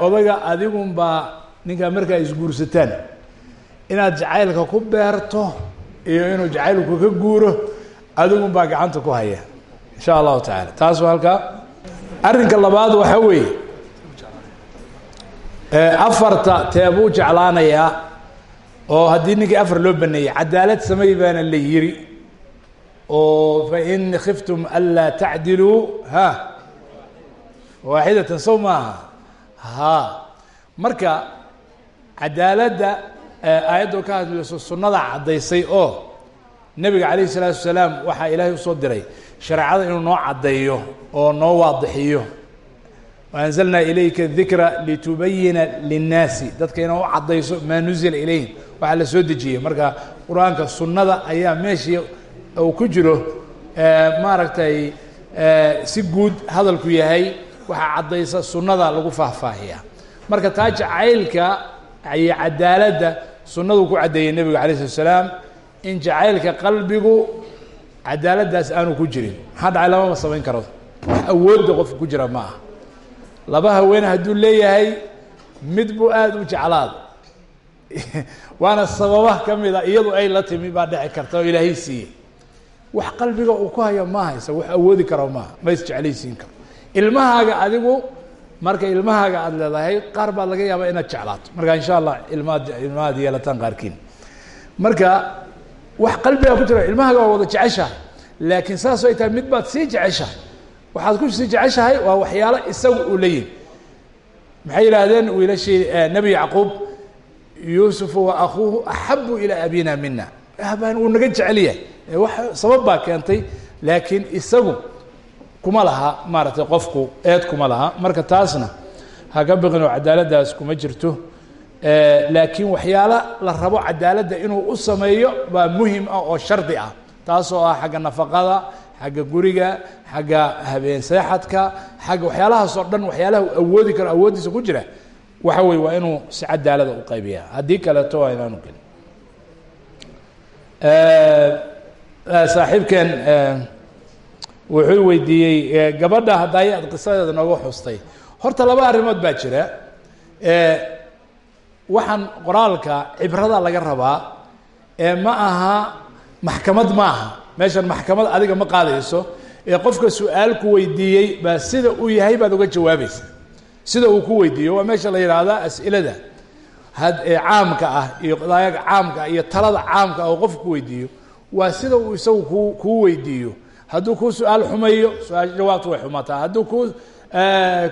odaga adigunbaa ninkaa markaa isguursataan inaad jacaylka ku beerto iyo inuu jacaylku ka guuro adigun baa gacanta ku haya insha allahu tacaala. Taas waa halkaa. Arrinka labaad waxaa weeye afarta teebuu jeclaanayaa oo haddii ninkii afar loo baneeyey cadaalad samey baana la yiri oo fain khiftum anlaa tacdiluu ha waaxidatan sow maaha ha. Marka cadaaladda aayadda ka hadlayso sunnada caddaysay oo nebiga calayh isalaatu wasalaam waxaa ilaahay u soo diray shareecada inuu noo caddeeyo oo noo waadixiyo. Waanzalnaa ilayka dikra litubayina linnaasi. Dadka inaa u caddayso maa nuzila ilayhim waxaa la soo dejiyey. Marka qur'aanka sunnada ayaa meeshii uu ku jiro maaragtay si guud hadalku yahay waxaa caddaysa sunnada lagu faahfaahiya. Marka taa jacaylka iyo cadaaladda sunnadu ku caddeeyey nebigu alay slat slaam in jacaylka qalbigu cadaaladdaas aanu ku jirin. Maxaa dhacay lamama samayn karo. Wax awoodda qofka ku jira ma aha. Laba haweene hadduu leeyahay mid buu aada u jeclaad. Waana sababa ka mida iyadu ay la timi baa dhici karta oo ilaahay siiyey. Wax qalbiga uu ku hayo maaha isa wax awoodi karo maaha ma is karo. Ilmahaaga adigu marka ilmahaaga aada leedahay qaar baad laga yaabaa inaad jeclaato. Marka insha allah ilmaad ilmahaad yeelataan qaarkiin. Marka wax qalbigaa ku jira. Ilmahaaga waa wada jeceshahay. Laakiin saas ay tahay mid baad sii jeceshahay. Waxaad ku sii jeceshahay waa waxyaalo isagu uu la yimi maxay yidhaahdeen wiilashii nebi yacquub yuusufu wa akuuhu axabu ilaa abina mina abaan uu naga jecel yahay. Wax sabab baa keentay. Laakiin isagu kuma laha maaragtay qofku eed kuma laha. Marka taasna ha ka biqin oo cadaaladdaas kuma jirto. Laakiin waxyaalo la rabo cadaaladda inuu u sameeyo baa muhiim ah oo shardi ah. Taasoo ah xagga nafaqada xagga guriga xagga habeen seexadka xagga waxyaalahaas oo dhan waxyaalaha awoodi karo awooddiisa ku jira. Waxa weye waa inuu si cadaalada u qaybiya haddii kaleeto waa inaanu gelin. Saaxiibkeen wuxuu weydiiyey gabadha haddaay aad qisadeeda nooga xustay. Horta laba arrimood baa jira. Waxaan qoraalka cibrada laga rabaa ee ma aha maxkamad ma aha. Meeshan maxkamad adiga ma qaadayso. Ee qofka su'aal ku weydiiyey baa sida uu yahay baad uga jawaabaysa sida uu ku weydiiyo waa meesha la yidhaahda as'ilada. Caamka ah iyo qadaayaga caamka ah iyo talada caamka ah oo qofka ku weydiiyo waa sida uu isagu ku kuu weydiiyo hadduu kuu su'aal xumeeyo su'aal jawaabtu way xumaataa. Hadduu ku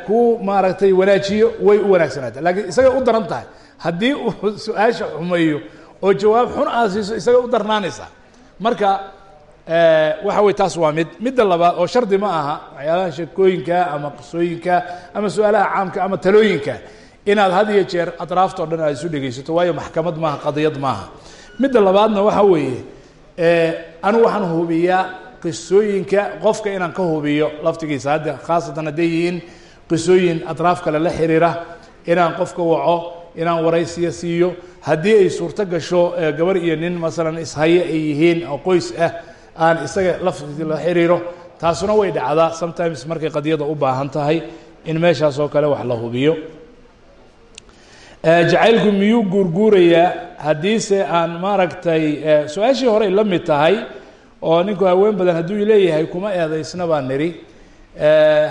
kuu maaragtay wanaajiyo way u wanaagsanaataa laakiin isagay u daran tahay. Haddii uu su'aasha xumeeyo oo jawaab xun aad siiso isagay u darnaanaysaa marka waxa wey taas waa mid. Midda labaad oo shardi ma aha waxyaalaha sheekooyinka ama qisooyinka ama su'aalaha caamka ama talooyinka inaad had iyo jeer atraafta o dhan aad isu dhegaysato waayo maxkamad maaha qadiyad maaha. Midda labaadna waxa weeye anigu waxaan hubiyaa qisooyinka qofka inaan ka hubiyo laftigiisa. Hadda khaasatan hadday yihiin qisooyin atraaf kale la xiriira inaan qofka waco inaan waraysiya siiyo. Haddii ay suurto gasho gabar iyo nin masalan ishaye ay yihiin oo qoys ah aan isaga lafti la xiriiro taasuna way dhacdaa. Sometimes markay qadiyada u baahan tahay in meeshaas oo kale wax la hubiyo. Jacaylku miyuu guurguurayaa? Haddiise aan maaragtay su'aashii horey la mid tahay oo ninku haween badan hadduu leeyahay kuma eedaysna baa nidhi.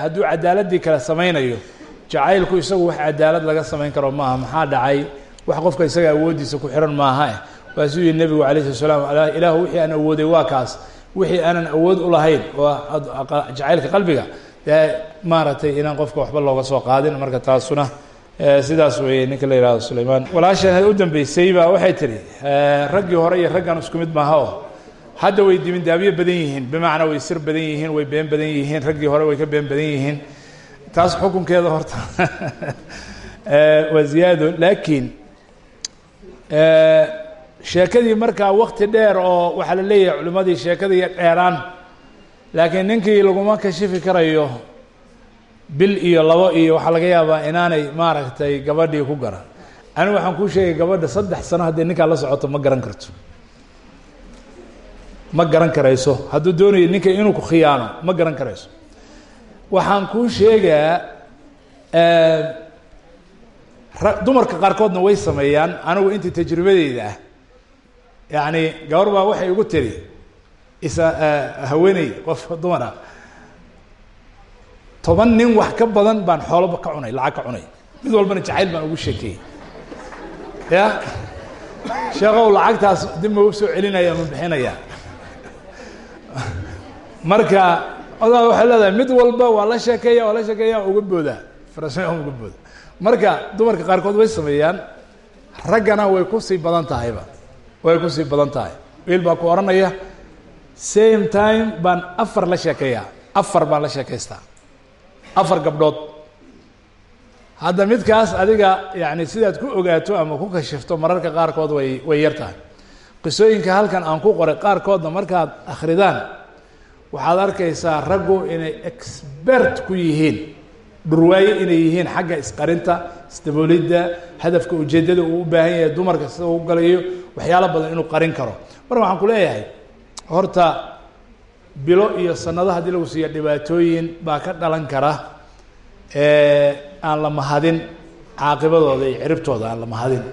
Hadduu cadaaladii kale samaynayo jacaylku isagu wax cadaalad laga samayn karo maaha maxaa dhacay? Wax qofka isaga awooddiisa ku xihan maaha waa siduu yihi nebigu alay slat slam ilaahu wixii aan awooday waa kaas. Wixii aanan awood u lahayn oo jacaylka qalbiga. Dee maaragtay inaan qofka waxba looga soo qaadin marka taasuna sidaas weeye ninka la yihahdo sulaymaan. Walaashan u dambeysay baa waxay tihi raggii hore iyo raggan isku mid maaha oo hadda way dibindaabyo badan yihiin. Bimacnaa way sir badan yihiin way been badan yihiin raggii hore way ka been badan yihiin. Taas xukunkeeda horta. Waa ziyaado laakiin sheekadii markaa wakti dheer oo waxaa la leeyahay culimmadii sheekadii dheeraan. Laakiin ninkii laguma kashifi karayo bil iyo labo iyo waxaa laga yaabaa inaanay maaragtay gabadhii ku garan. Anigu waxaan kuu sheegay gabadha saddex sano hadday ninkaa la socoto ma garan karto ma garan karayso. Hadduu doonayo ninka inuu ku khiyaano ma garan karayso. Waxaan kuu sheegaa dumarka qaarkoodna way sameeyaan anigu intii tajribadeyda ah. Yacni gabar baa waxay igu tiri isa haweeney qof dumar ah. Toban nin wax ka badan baan xooloba ka cunay lacag ka cunay. Mid walbana jacayl baan ugu sheekeeyey ya? Sheekow lacagtaas dib ma soo celinaya ma bixinaya marka odaa waxay leedahay mid walba waa la sheekeeya waa la sheekeeya uga boodaa farasma uga booda. Marka dumarka qaarkood way sameeyaan. Raggana way ku sii badan tahayba. Way ku sii badan tahay. Wiil baa ku odhanaya same time baan afar la sheekeeyaa. Afar baan la sheekaystaa afar gabdhood. Hadda midkaas adiga yani sidaad ku ogaato ama ku kashifto mararka qaarkood way way yar qisooyinka halkan aan ku qoray qaarkoodna markaad akhridaan waxaad arkaysaa raggu inay expert ku yihiin dhurwaaye inay yihiin xagga isqarinta isdaboolidda hadafka ujeeddada uu u baahan yahay dumarka sida uu galayo waxyaalo badan inuu qarin karo. Marka waxaan ku leeyahay horta bilo iyo sanado haddii lagu siiya dhibaatooyin baa ka dhalan kara aan la mahadin caaqibadooda iyo ciribtooda aan la mahadin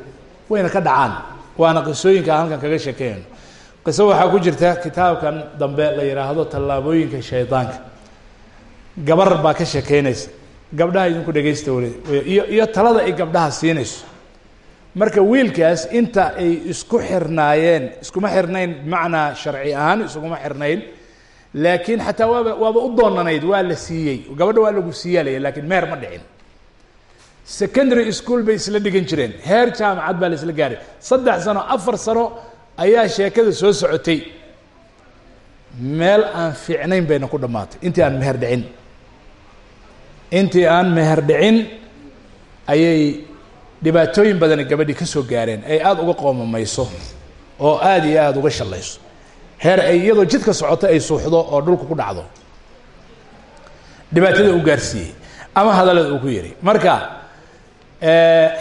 wayna ka dhacaan waana qisooyinka halkan kaga sheekeyno qiso waxaa ku jirta kitaabkan dambe la yidhaahdo tallaabooyinka shaydaanka. Gabar baa ka sheekeynaysa gabdhaha idinku dhegaysta weli. Iyo iyo talada ay gabdhaha siinayso. Marka wiilkaas inta ay isku xirnaayeen iskuma xirnayn bimacnaa sharci ahaan iskuma xirnayn laakiin xataa waaba waaba u doonanayd waa la siiyey. Gabadha waa lagu siiyaalaya lakiin meer ma dhicin secondary school bay isla dhigan jireen. Heer jaamacad baa la isla gaaray. Saddex sano afar sano ayaa sheekada soo socotay. Meel aan fiicnayn bayna ku dhammaatay. Intii aan meher dhicin. Intii aan meher dhicin ayay dhibaatooyin badani gabadhii ka soo gaareen. Ay aada uga qoomamayso oo aada iyo aada uga shallayso heer ay iyadoo jidka socoto ay suuxdo oo dhulka ku dhacdo. Dhibaatada u gaarsiiyey ama hadallada uu ku yidhi marka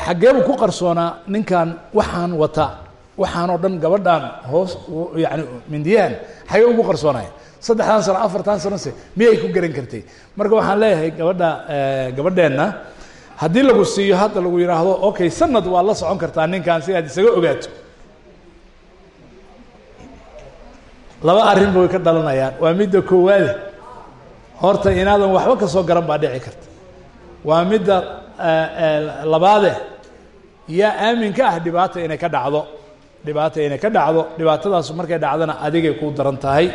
xaggeebuu ku qarsoonaa ninkan waxaan wata waxaan oo dhan gabadhaan hoos yani mindiyahan xagee ugu qarsoonaya. Saddexdan sano afartan sano se miyay ku garan kartay? Marka waxaan leeyahay gabadha gabadheenna haddii lagu siiyo hadda lagu yidhaahdo okay sanad waad la socon kartaa ninkan si aad isaga ogaato. Laba arrinba way ka dhalanayaan waa midda koowaade horta inaadan waxba ka soo garan baa dhici karta. Waa midda labaade yaa aamin ka ah dhibaata inay ka dhacdo. Dhibaata inay ka dhacdo dhibaatadaas markay dhacdana adigay ku daran tahay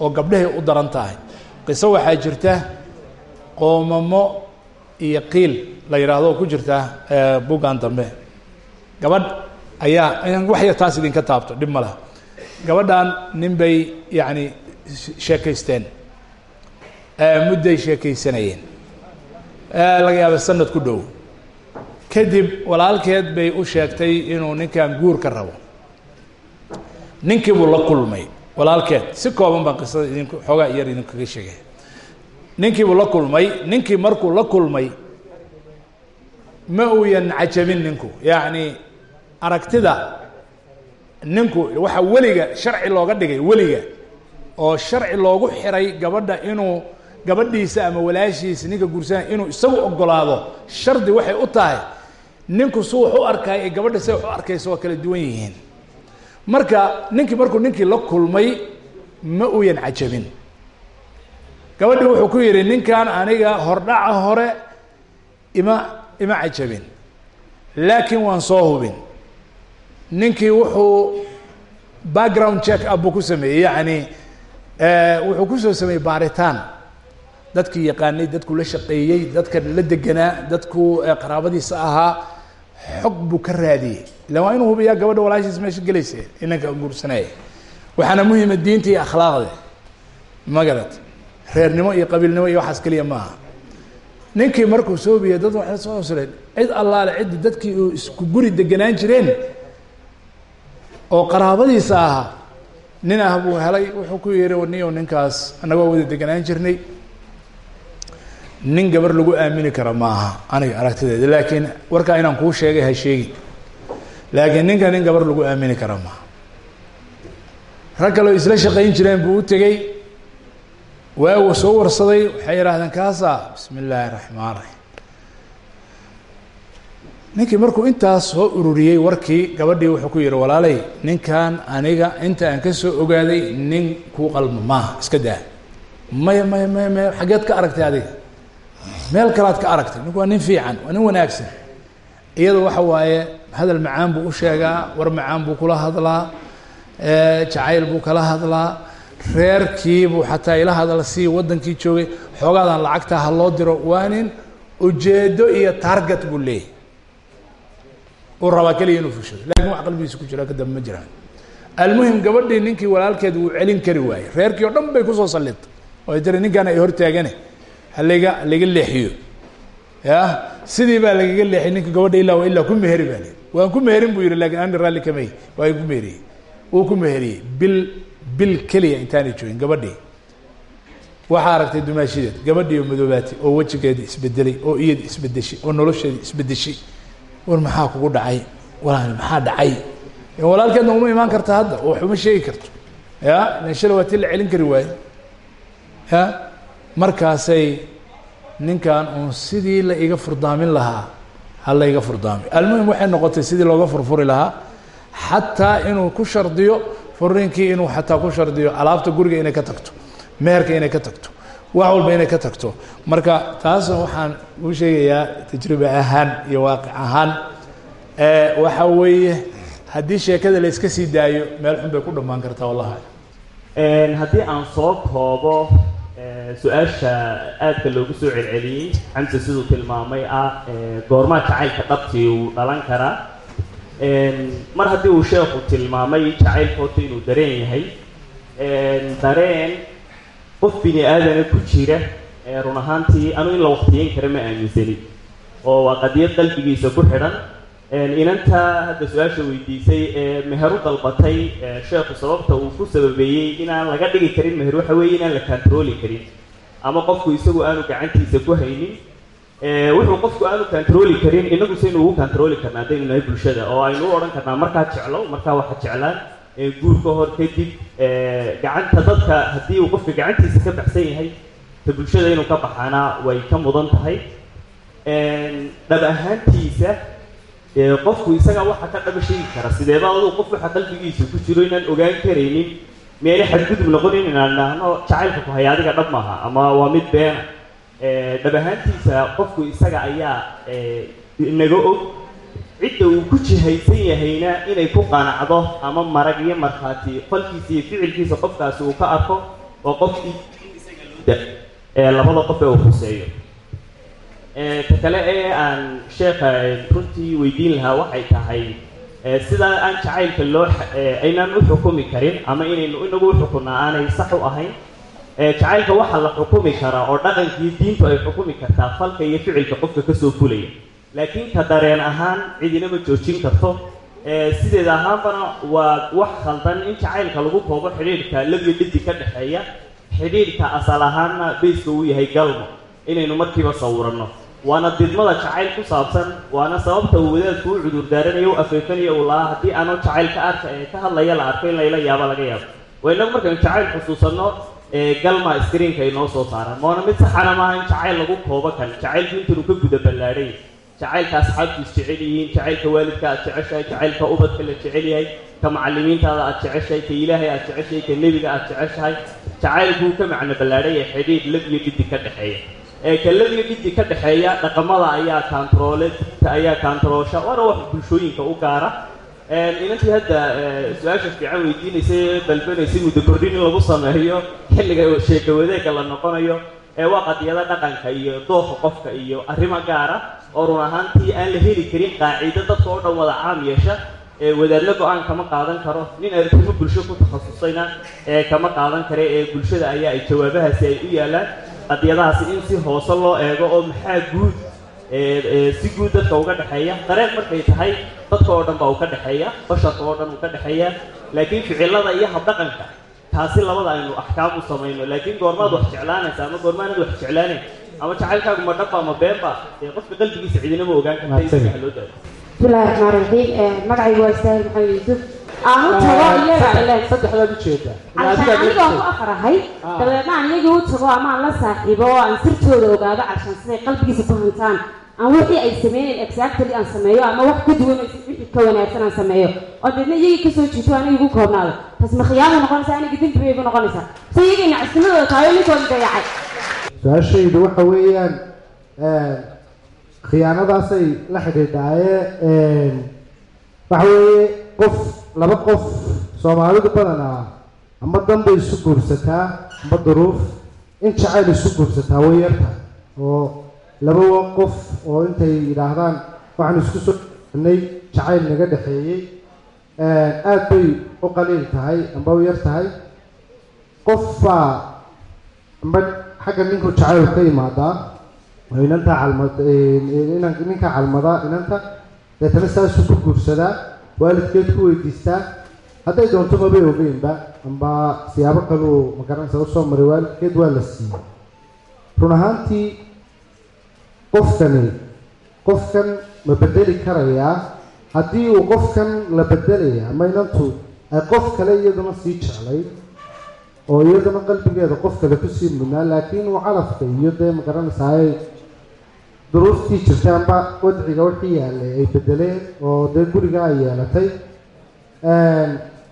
oo gabdhahay u daran tahay. Qiso waxaa jirta qoomamo iyo qiil la yidhaahdo ku jirta buggan dambe. Gabadh ayaa waxya taas idinka taabto dhib ma laha. Gabadhan nin bay yacni sheekaysteen. Mudday sheekaysanayeen laga yaaba sanad ku dhow. Kadib walaalkeed bay u sheegtay inuu ninkan guur ka rabo. Ninkii buu la kulmay. Walaalkeed si kooban baan qisada idinku xoogaa yar idinkaga sheegay. Ninkii buu la kulmay. Ninkii markuu la kulmay ma uuyan cajabin ninku. Yacni aragtida ninku waxa weliga sharci looga dhigay weliga oo sharci loogu xiray gabadha inuu gabadhiisa ama walaashiisa ninka guursanaya inuu isagu ogolaado shardi waxay u tahay ninku su wax u arkay ee gabadha se wax u arkaysa waa kala duwan yihiin. Marka ninkii markuu ninkii la kulmay ma uuyan cajabin. Gabadhii wuxuu ku yidhi ninkan aniga hordhaca hore ima ima cajabin. Laakiin waan soo hubin. Ninkii wuxuu background check up buu ku sameeyey yacni wuxuu ku soo sameeyey baaritaan dadkii yaqaanay dadku la shaqeeyey dadka la deganaa dadku qaraabadiisa ahaa xog buu ka raadiyey. Illa waa inuu hubiyaa gabadha walaashiis meesha gelaysa inanka guursanaya waxaana muhima diinta iyo akhlaaqda magarat reernimo iyo qabiilnimo iyo waxaas keliya maaha ninkii markuu soo biyay dad waxay soo hosleen cid allaale ciddi dadkii uu isku guri deganaan jireen oo qaraabadiisa ahaa nin ah buu helay wuxuu ku yihi niyow ninkaas annagoo wada deganaan jirnay nin gabar lagu aamini kara ma aha aniga aragtideeda. Laakiin warkaa inaan kuu sheegay ha sheegin. Laakiin ninka nin gabar lagu aamini kara maaha. Rag kaleo isla shaqayn jireen buu u tegey. Waagu soo warsaday. Waxay yidhaahdeen kaasaa? Bismi illaahi raxmaan raxiim ninkii markuu intaas soo ururiyey warkii gabadhii wuxuu ku yihi walaalay ninkan aniga inta aan ka soo ogaaday nin kuu qalmo maaha. Iska daa maya maya maya maya xaggeed ka aragtay adiga meel kalaad ka aragtay. Ninku waa nin fiican waa nin wanaagsan. Iyadu waxa waaye hadal macaan buu u sheegaa war macaan buu kula hadlaa jacayl buu kala hadlaa reerkiibuu xataa ila hadal sii waddankii joogay xoogaadan lacagta ha loo diro waa nin ujeedo iyo target buu leeyahy uu rabaa keliya inuu fushado laakiin wax qalbigiisa ku jira kadamba ma jiraan. Almuhim gabadhii ninkii walaalkeed wuu celin kari waayey. Reerkii oo dhan bay ku soo sallidtay oo ay tiri ninkaan ay hortaagane halaga halaga leexiyo. Ya sidii baa lagaga leexiyay ninka gabadha ilaa wa ilaa ku meheri baa lii waan ku meherin buu yihi laakiin ani raalli kamay waa ku meheriyey. Wuu ku meheriyey. Bil bil keliya intaanay joogin gabadhii. Waxaa aragtay dumaashideed gabadhii oo madoobaatay oo wejigeedii isbedelay oo iyadii isbedeshay oo nolosheedii isbedeshay war maxaa kugu dhacay? Walaal maxaa dhacay? Walaalkeedna uma imaan karta hadda oo wax uma sheegi karto. Ya ilan shala waa tii la celin kari waaye. Ya markaasay ninkan uun sidii la iga furdaamin lahaa ha la iga furdaamay almuhim waxay noqotay sidii looga furfuri lahaa xataa inuu ku shardiyo furinkii inuu xataa ku shardiyo alaabta guriga inay ka tagto meherka inay ka tagto wax walba inay ka tagto. Marka taasna waxaan u sheegayaa tajribe ahaan iyo waaqic ahaan waxa weeye haddii sheekada la sii daayo meel xun bay ku dhammaan kartaa wallahi haddii aan soo koobo su'aasha aadka loogu soo celceliyey xamse siduu tilmaamay ah goormaa jacaylka dhabtii uu dhalan karaa. Mar haddii uu sheekhu tilmaamay jacaylka horta inuu dareen yahay dareen qof bini aadana ku jira run ahaantii anu in la waktiyeyn kara ma aaminsani oo waa qadiyad qalbigiisa ku xidhan inanta hadda su'aasha weydiisay ee meher u dalbatay sheekhu sababta uu ku sababeeyey inaan laga dhigi karin meher waxa weeye inaan la controli karin. Ama qofku isagu aanu gacantiisa ku haynin wuxuu qofku aanu controli karin inagu saynu ugu controli karna haddaynu nahay bulshada oo aynu u odhan karnaa markaa jeclo markaa waxa jeclaan. Guur ka hor kadib gacanta dadka haddii uu qofka gacantiisa ka baxsan yahay ta bulshada inuu ka baxaana way ka mudan tahay. Dhab ahaantiisa qofku isaga waxa ka dhaba sheegi kara sideeba aduu qof waxa qalbigiisa ku jiro inaan ogaan karaynin? Meeli xadgudub noqonin inaan idhaahno jacaylka ku haya adiga dhab maaha ama waa mid beena. Dhab ahaantiisa qofku isaga ayaa inaga og. Cidda uu ku jihaysan yahayna inay ku qanacdo ama marag iyo markhaati falkiisa iyo ficilkiisa qofkaasi uu ka arko oo qofkii labada qof ee uu huseeyo ta kale ee aan sheekha runtii weydiin lahaa waxay tahay sidaa aan jacaylka loo aynaan u xukumi karin ama inaynu inagu u xukunaa aanay sax u ahayn jacaylka waxaa la xukumi karaa oo dhaqankii diintu ay xukumi kartaa falka iyo ficilka qofka ka soo fulaya. Laakiin ka dareen ahaan cidinama joojin karto. Sideeda ahaanbana waa wax khaldan in jacaylka lagu koobo xidhiidhka labiyo dhidi ka dhexeeya xidhiidhka asal ahaanna bayska uu yahay galmo inaynu markiiba sawirano. Waana didmada jacayl ku saabsan waana sababta uu wadaadku u cudur daaranayo u afeefanayo uu lahaa haddii aanu jacayl ka arka ee ka hadlaya la arko in layla yaabo laga yaabo. Waa inagu markaynu jacayl xusuusanno galma screenka ay noo soo saaraan. Maona mid saxana maaha in jacayl lagu koobo kan. Jacaylku intanu ka guda ballaadhay jacaylka asxaabtu is jecel yihiin jacaylka waalidka aad jeceshahay jacaylka ubadka la jecel yahay ka macalimiintaada aad jeceshahay ka ilaahay aad jeceshahay ka nebiga aad jeceshahay. Jacaylkuu ka macno ballaadhay ee xidhiidh lab iyo dhidi ka dhexeeya ee ka lab iyo dhidi ka dhexeeya dhaqamada ayaa kaantaroole dadka ayaa kaantaroosha waana wax bulshooyinka u gaara. Inantii hadda su'aasha fiican weydiinaysay dalbanaysay muddo kordhin in lagu sameeyo xilliga sheeka wadeega la noqonayo ee waa qadiyada dhaqanka iyo dooqa qofka iyo arrimo gaara oo run ahaantii aan la heli karin qaacido dadka oo dhan wada caam yeesha ee wadaadna go'aan kama qaadan karo. Nin arrimo bulsho ku takhasusayna ee kama qaadan kare ee bulshada ayaa ay jawaabahaasi ay u yaalaan qadiyadahaasi in si hoose loo eego oo maxaa guud si guud dadka uga dhexeeya? Dareen markay tahay dadka oo dhan baa u ka dhexeeya basharka oo dhan uu ka dhexeeya laakiin ficilada iyo habdhaqanka. Taasi labada aynu axkaam u samayno laakiin goormaad wax jeclaanaysa ama goormaanad wax jeclaanayn ama jacaylkaagu ma dhabba ama beenba dee qofka qalbigiisa cidinama ogaan karta loo daayo bismillahi raxmaan raxiim magacaygu waa istaahil maxamed yuusuf aan u tago iyaga ileen saddexdaad ujeeda canshaan aniga waan ku afarahay. Dabeedna aan iyagii u tago ama aan la saaxiibo oo aan sirtooda ogaado canshaan siday qalbigiisa ku hantaan aan wixii ay sameyneen exactly aan sameeyo ama wax ka duwan wixii ka wanaagsan aan sameeyo. Oo deedna iyagii ka soo jiito aniga igu koobnaado. Taas ma khiyaama noqonaysaa aniga dembi bay igu noqonaysaa. Se iyagii nacsimadooda tahayo ninkooda dayacay su'aashaydu waxa weeyaan khiyaanadaasay la xidhiidhaaye waxa weeye qof laba qof soomaalidu badanaa ama danbay isu guursataa ama duruuf in jacayl isu guursataa way yarta. Oo laba qof oo intay yidhaahdaan waxaan isku soo nay jacayl naga dhexeeyey aada bay u qaliil tahay amba u yar tahay. Qof baa amba xagga ninku jacayl ka imaadaa oo inanta calmad ninka calmada inanta deetana saasuu ku guursadaa waalidkeed ku weydiistaa hadday doonto mabay ogeynba amba siyaabo kaleu magaranaysa u soo maray. Waalidkeed waa la siiyey. Run ahaantii qofkani qofkan ma bedeli karayaa. Haddii uu qofkan la bedelaya ama inantu ay qof kale iyaduna sii jeclay oo iyaduna qalbigeeda qof kale ku sii mudnaa laakiin uu calafka iyo dee magaranaysaay duruuftii jirtay amba wadciga wixii yaalay ay bedeleen oo dee guriga ay yeelatay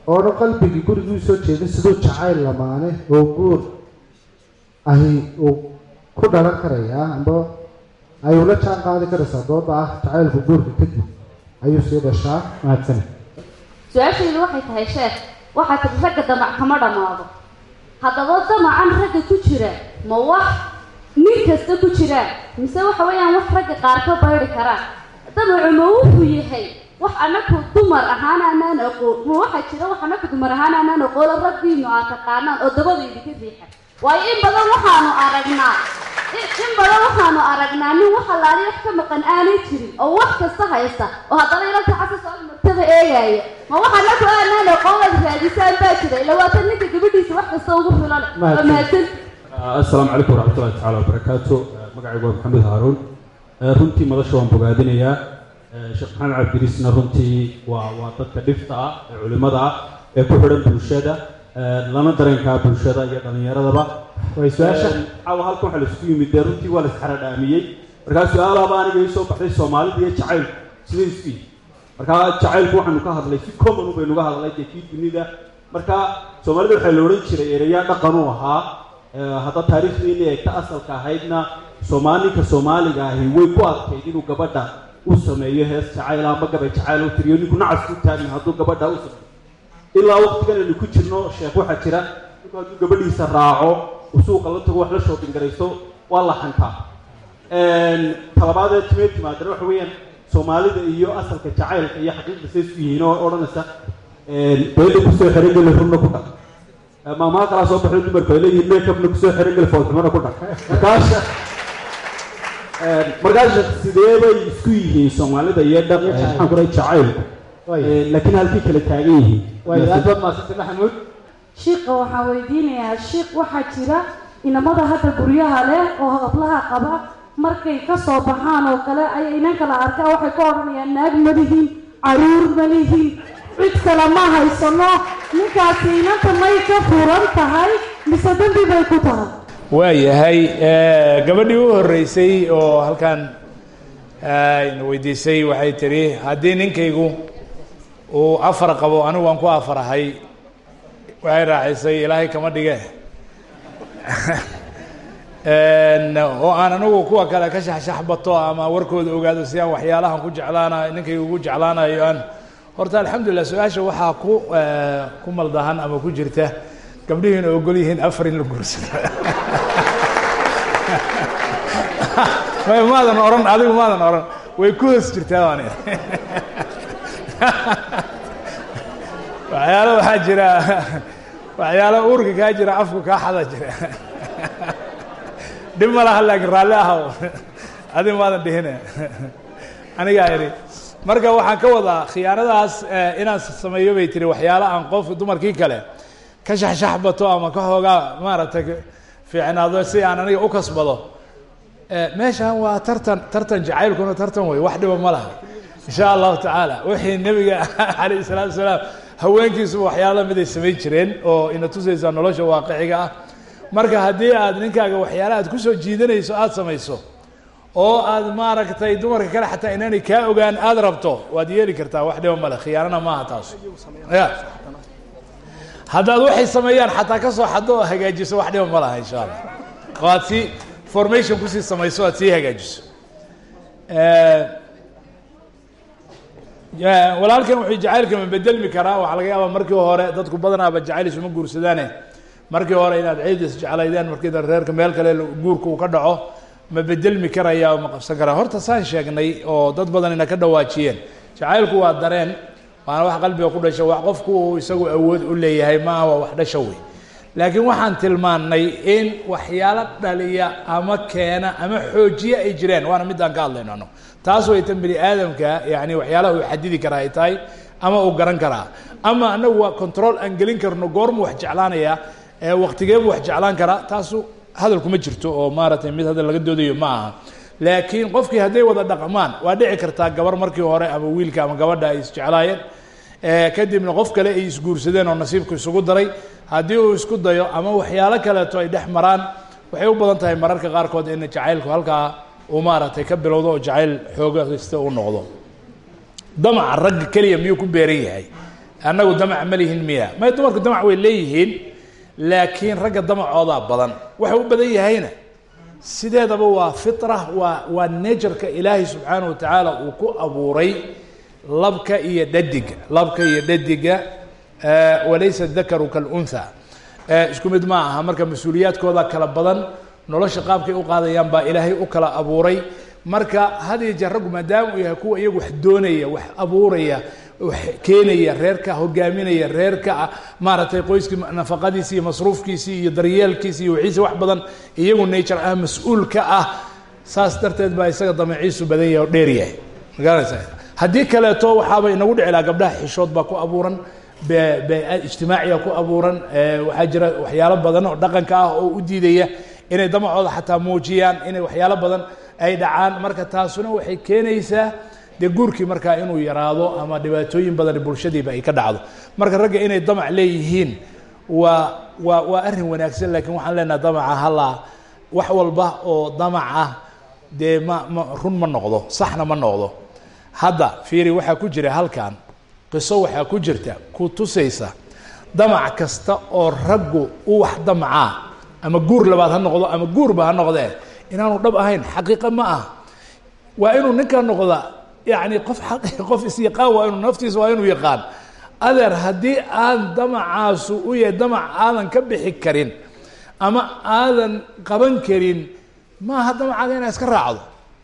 oona qalbigii gurigii soo jeedin siduu jacayl lamaane oo guur ahi uu ku dhalan karayaa amba ay ula jaan qaadi karaysaa dooda ah jacaylku guurka kadib ayuu sii dhashaa. Mahadsan su'aashaydu waxay tahay sheekh waxaa tiri ragga damac kama dhammaado haddaba damacan ragga ku jira ma wax nin kasta ku jiraan mise waxa weeyaan wax ragga qaar ka bayri karaan damacu ma wuxuu yahay. Wax anaku dumar ahaan aanaan aqoon ma waxaa jira wax anaku dumar ahaan aanaan aqoon oo raggiinu aad taqaanaan oo dabada idinka riixa waayo in badan waxaanu aragnaa. In badan waxaanu aragnaa nin wax allaali wax ka maqan aanay jirin oo wax kasta haysta oo haddana ilanta xasas oo martada eegaya ma waxa naku aanaan aqoon raadisaan baa jira. Ila waata ninka gabadhiisa wax kasta ugu filan oo mahadsan asalaamu calaykum waraxmatullahi tacaala wabarakaatu magacaygu waa maxamed haaruun runtii madasha waan bogaadinayaa sheekh maxamed cabdiriisna runtii waa waa dadka dhifta ah ee culimada ah ee ku xidhan bulshada. Lana dareenkaa bulshada iyo dhallinyaradaba su'aasha caawa halkan waxaa la isku yimid dee runtii waa la isxaradhaamiyey markaa su'aalaaba aniga ii soo baxday soomaalida iyo jacaylku siday isku yihiin markaa jacaylku waxaanu ka hadlay si common baynu ga hadlay dee kii dunida. Marka soomaalida waxaa la odhan jiray ereyaa dhaqan u ahaa hadda taariikhdii inay eegta asalka ahaydna soomaalinka soomaaliga ahi way ku adkayd inuu gabadha u sameeyo hees jacayl ama gabay jacayl u tiriyo. Ninku nacas ku taagin hadduu gabadha u sameeyo. Ilaa waqtigan aynu ku jirno sheekh waxaa jira ninku hadduu gabadhiisa raaco uu suuqa la tago wax la shopping garaysto waa la xantaa. Talabaadee timee timaadana waxa weeyaan soomaalida iyo asalka jacaylka iyo xaqiiqda say isku yihiin oo odhanaysa beeda ku soo xiran geli runna ku dhaq maamaha kalaa soo baxday dumarku ay leeyihiin makeupna ku soo xiran geli foolxumana ku dhaq. Markaasha markaasha sidee bay isku yihiin soomaalida iyo dhaq? Maxaan ku dhahay jacaylku laakiin halkii kala taagan yihiin. Maxamuud? Shiiqa waxaan weydiinayaa shiiq waxaa jira inamada hadda guryaha leh oo hablaha qaba markay ka soo baxaan oo kale ayay inan kala arkaan waxay ka odhanayaan naag ma lihin carruur ma lihin cid kale ma haysano. Ninkaasi inanta may ka furan tahay mise dembi bay ku tahay? Waayahay gabadhii u horreysay oo halkan na weydiisay waxay tidhi haddii ninkaygu uu afar qabo anigu waan ku afarahay. Waxay raacisay ilaahay kama dhige. Oo aan anigu kuwa kale ka shaxshaxbato ama warkooda ogaado si aan waxyaalahan ku jeclaanayo ninkayga ugu jeclaanayo aan horta alxamdulilah su'aasha waxaa ku ku maldahan ama ku jirta gabdhihiina ogol yihiin afar in la guursado maadan oran adigu maadan oran. Way ku hoos jirtaa baan waxyaalo waxaa jira waxyaalo uurka kaa jira afku kaa xada jira. Dhib ma laha laakiin raalli ahaw adigu maadan dhihine anigaa idhi marka waxaan ka wadaa khiyaanadaas inaan sameeyo bay tiri waxyaalo aan qof dumarkii kale ka shaxshax bato ama ka hoogaa maaragtay fiicnaado si aan aniga u kasbado. Meeshan waa tartan tartan jacaylkuna tartan wey wax dhiba ma laha. Insha allahu tacaala wixii nebiga calayh isalaatu wasalaam haweenkiisuba waxyaala mid ay samayn jireen oo ina tusaysaa nolosha waaqiciga ah. Marka haddii aad ninkaaga waxyaala aad ku soo jiidanayso aada samayso oo aad maaragtay dumarka kale xataa inaanay kaa ogaan aada rabto waad yeeli kartaa wax dhiba male khiyaanana maaha taas ya. Haddaad waxay sameeyaan xataa ka soo xado oo hagaajiso wax dhiba ma laha insha allah. Oo sii formation ku sii samayso aad sii hagaajiso. Walaalkan wuxuu jacaylka ma bedelmi karaa waxaa laga yaabaa markii hore dadku badanaaba jacayl isuma guursadaane. Markii hore inaad ciid isjeclaydeen markii reerka meel kale guurka uu ka dhaco ma bedelmi karaya ma qabsan karaa. Horta saan sheegnay oo dad badan ina ka dhawaajiyeen. Jacaylku waa dareen waana wax qalbiga ku dhasha wax qofku uu isagu awood u leeyahay maaha waa wax dhasha wey laakiin waxaan tilmaannay in waxyaalo dhaliya ama keena ama xoojiye ay jireen. Waana midaan ka hadlayno ano taas way tan bini aadamka yani waxyaalaha uu xadidi karaa ay tahay ama uu garan karaa. Ama anagu waa control aan gelin karno goormu wax jeclaanaya waktigeebu wax jeclaan karaa taasu hadal kuma jirto oo maaragtay mid hadal laga doodayo ma aha. Laakiin qofkii hadday wada dhaqmaan waa dhici kartaa gabar markii hore ama wiilka ama gabadha ay isjeclaayeen kadibna qof kale ay isguursadeen oo nasiibku isugu daray. Haddii uu isku dayo ama waxyaalo kaleeto ay dhex maraan waxay u badan tahay mararka qaarkood in jacaylku halkaa uu maaragtay ka bilowdo oo jacayl xoogaysta uu noqdo. Damaca ragga keliya miyuu ku beeran yahay? Annagu damac ma lihin miya may dumarku damac way leeyihiin laakiin ragga damacoodaa badan waxa u badan yahayna. Sideedaba waa fitra waa waa natureka ilaahay subxaanahu watacaala uu ku abuuray labka iyo dhadiga labka iyo dhadiga walaysa dakaru kalunha isku mid ma aha marka mas'uuliyaadkooda kala badan nolosha qaabkay u qaadayaan baa ilaahay u kala abuuray. Marka had iyo jeer raggu maadaama uu yahay kuwa iyagu wax doonaya wax abuuraya keenaya reerka hogaaminaya reerka maaragtay qoyskii nafaqadiisi iyo masruufkiisii iyo daryeelkiisi iyo wixiisi wax badan iyagu nature ah mas'uulka ah saas darteed baa isaga damaciisu badan yahay oo dheer yahay. Magaranaysa haddii kaleeto waxaaba inagu dhici laha gabdhaha xishood baa ku abuuran be ijtimaaciya ku abuuran waxaa jira waxyaalo badan oo dhaqanka ah oo u diidaya inay damacooda xataa muujiyaan inay waxyaalo badan ay dhacaan. Marka taasuna waxay keenaysaa dee guurkii markaa inuu yaraado ama dhibaatooyin badan bulshadiiba ay ka dhacdo. Marka ragga inay damac leeyihiin waa waa waa arrin wanaagsan laakiin waxaan leenaha damaca halaa wax walba oo damac ah dee ma ma run ma noqdo saxna ma noqdo. Hadda fiiri waxaa ku jira halkan qiso waxaa ku jirta ku tusaysa damac kasta oo raggu u wax damcaa ama guur labaad ha noqdo ama guurba ha noqdee inaanu dhab ahayn xaqiiqa ma ah. Waa inuu ninka noqda yani qof qof isyaqaan waa inuu naftiisa waa inuu yaqaan. Adeer haddii aan damacaasu u yahay damac aadan ka bixi karin ama aadan qaban karin maaha damacaaga inaa iska raacdo?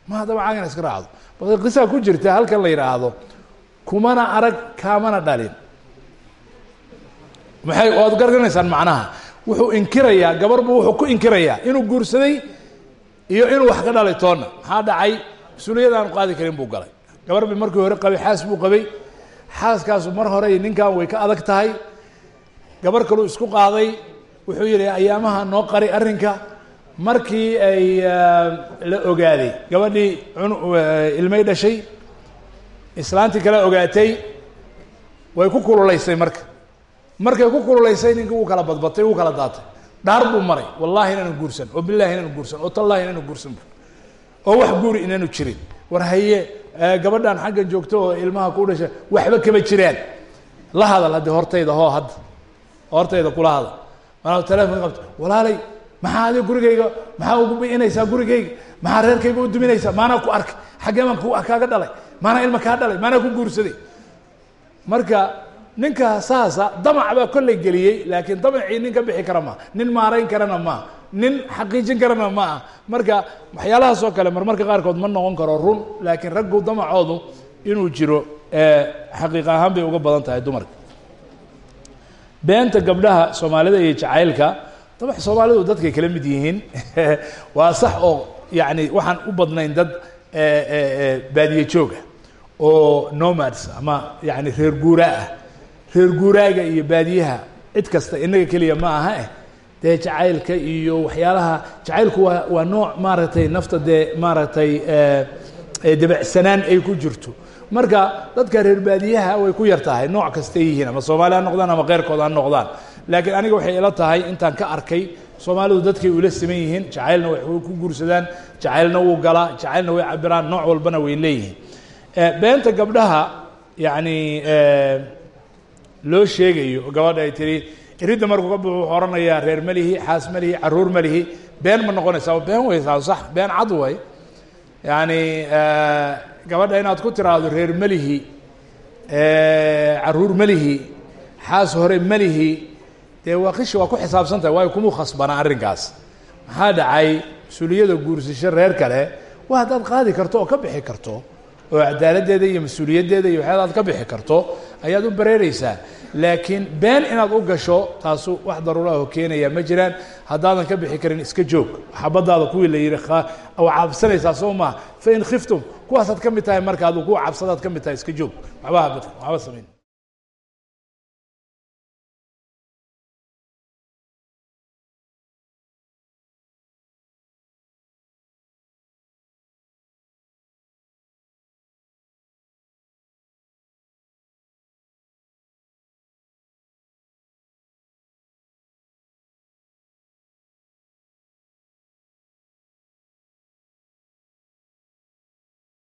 Maaha damacaaga inaa iska raacdo? Bal qisaa ku jirta halkan la yidhaahdo kumana arag kaamana dhalin. Maxay oad garanaysaan macnaha? Wuxuu inkirayaa gabarbu wuxuu ku inkirayaa inuu guursaday iyo inuu wax ka dhalay toonna. Maxaa dhacay? Mas'uuliyad qaadi karin buu galay gabar bi markii hore qabay xaas buu qabay. Xaaskaasu mar hore ninkan way ka adag tahay. Gabar kaluu isku qaaday wuxuu yidhi ayaamaha noo qari arrinka. Markii ay la ogaaday gabadhii ilmay dhashay islaantii kale ogaatay way ku kululaysay marka. Markay ku kululaysay ninkii wuu kala badbatay wuu kala daatay. Dhaar buu maray wallahi inaanu guursan oo bilahi inaanu guursan oo tallahi inaanu guursan oo wax guuri inaanu jirin. War haye gabadhan xaggan joogto oo ilmaha ku dhasha waxba kama jiraan. La hadal haddii hortayda hoo hadda hortayda kula hadal. Maa telefonka qabto walaalay maxaa adiga gurigayga? Maxaa ugu biinaysaa gurigayga? Maxaa reerkayga u duminaysaa? Maanaa ku arkay xaggee baan kaaga dhalay. Maanaa ilma kaa dhalay. Maanaa ku guursaday. Marka ninka saasa damac baa kolley geliyey laakiin damacii nin ka bixi kara maa nin maarayn karana maa nin xaqiijin karana ma ah marka waxyaalahaas oo kale marmarka qaarkood ma noqon karo run laakiin raggu damacoodu inuu jiro xaqiiq ahaan bay uga badan tahay dumarka. Beenta gabdhaha soomaalida iyo jacaylka dabax soomaalidu dadkay kala mid yihiin. Waa sax oo yani waxaan u badnayn dad baadiye jooga oo nomads ama yani reer guuraa ah. Reer guuraaga iyo baadiyaha cid kasta inaga keliya ma aha eh dee jacaylka iyo waxyaalaha jacaylku waa waa nooc maaragtay nafta dee maaragtay debecsanaan ay ku jirto. Marka dadka reer baadiyaha way ku yar tahay nooc kastay yihiin ama soomaali ha noqdaan ama keyrkood ha noqdaan. Laakiin aniga waxay ila tahay intaan ka arkay soomaalidu dadkay ula siman yihiin jacaylna way ku guursadaan jacaylna wuu galaa jacaylna way cabiraan nooc walbana way leeyihiin. Beenta gabdhaha yacni loo sheegayo gabadha ay tiri iridda markuu ka buxu wuxuu reer melihi xaas melihi carruur melihi. Been ma noqonaysaa been weysaa sax been cad way. Yani gabadha inaad ku tiraahdo reer melihi carruur melihi xaas hore melihi dee waa qishi waa ku xisaabsan tahay waayo kumuu khasbana arrinkaas. Maxaa dhacay? Mas'uuliyada guursasho reer kale waa haddaad qaadi karto oo ka bixi karto oo cadaaladdeeda iyo mas'uuliyaddeeda iyo waxyaad aad ka bixi karto ayaad u bareereysaa laakiin been inaad u gasho taasu wax daruuraho keenaya ma jiraan. Haddaadan ka bixi karin iska joog. Xabadaada kuwii la yihi cabsanaysaa soo maa fain khiftum kuwaasaad ka mid tahay marka adu kuwa cabsadaad ka mid tahay iska joog. Waxba waxba samayn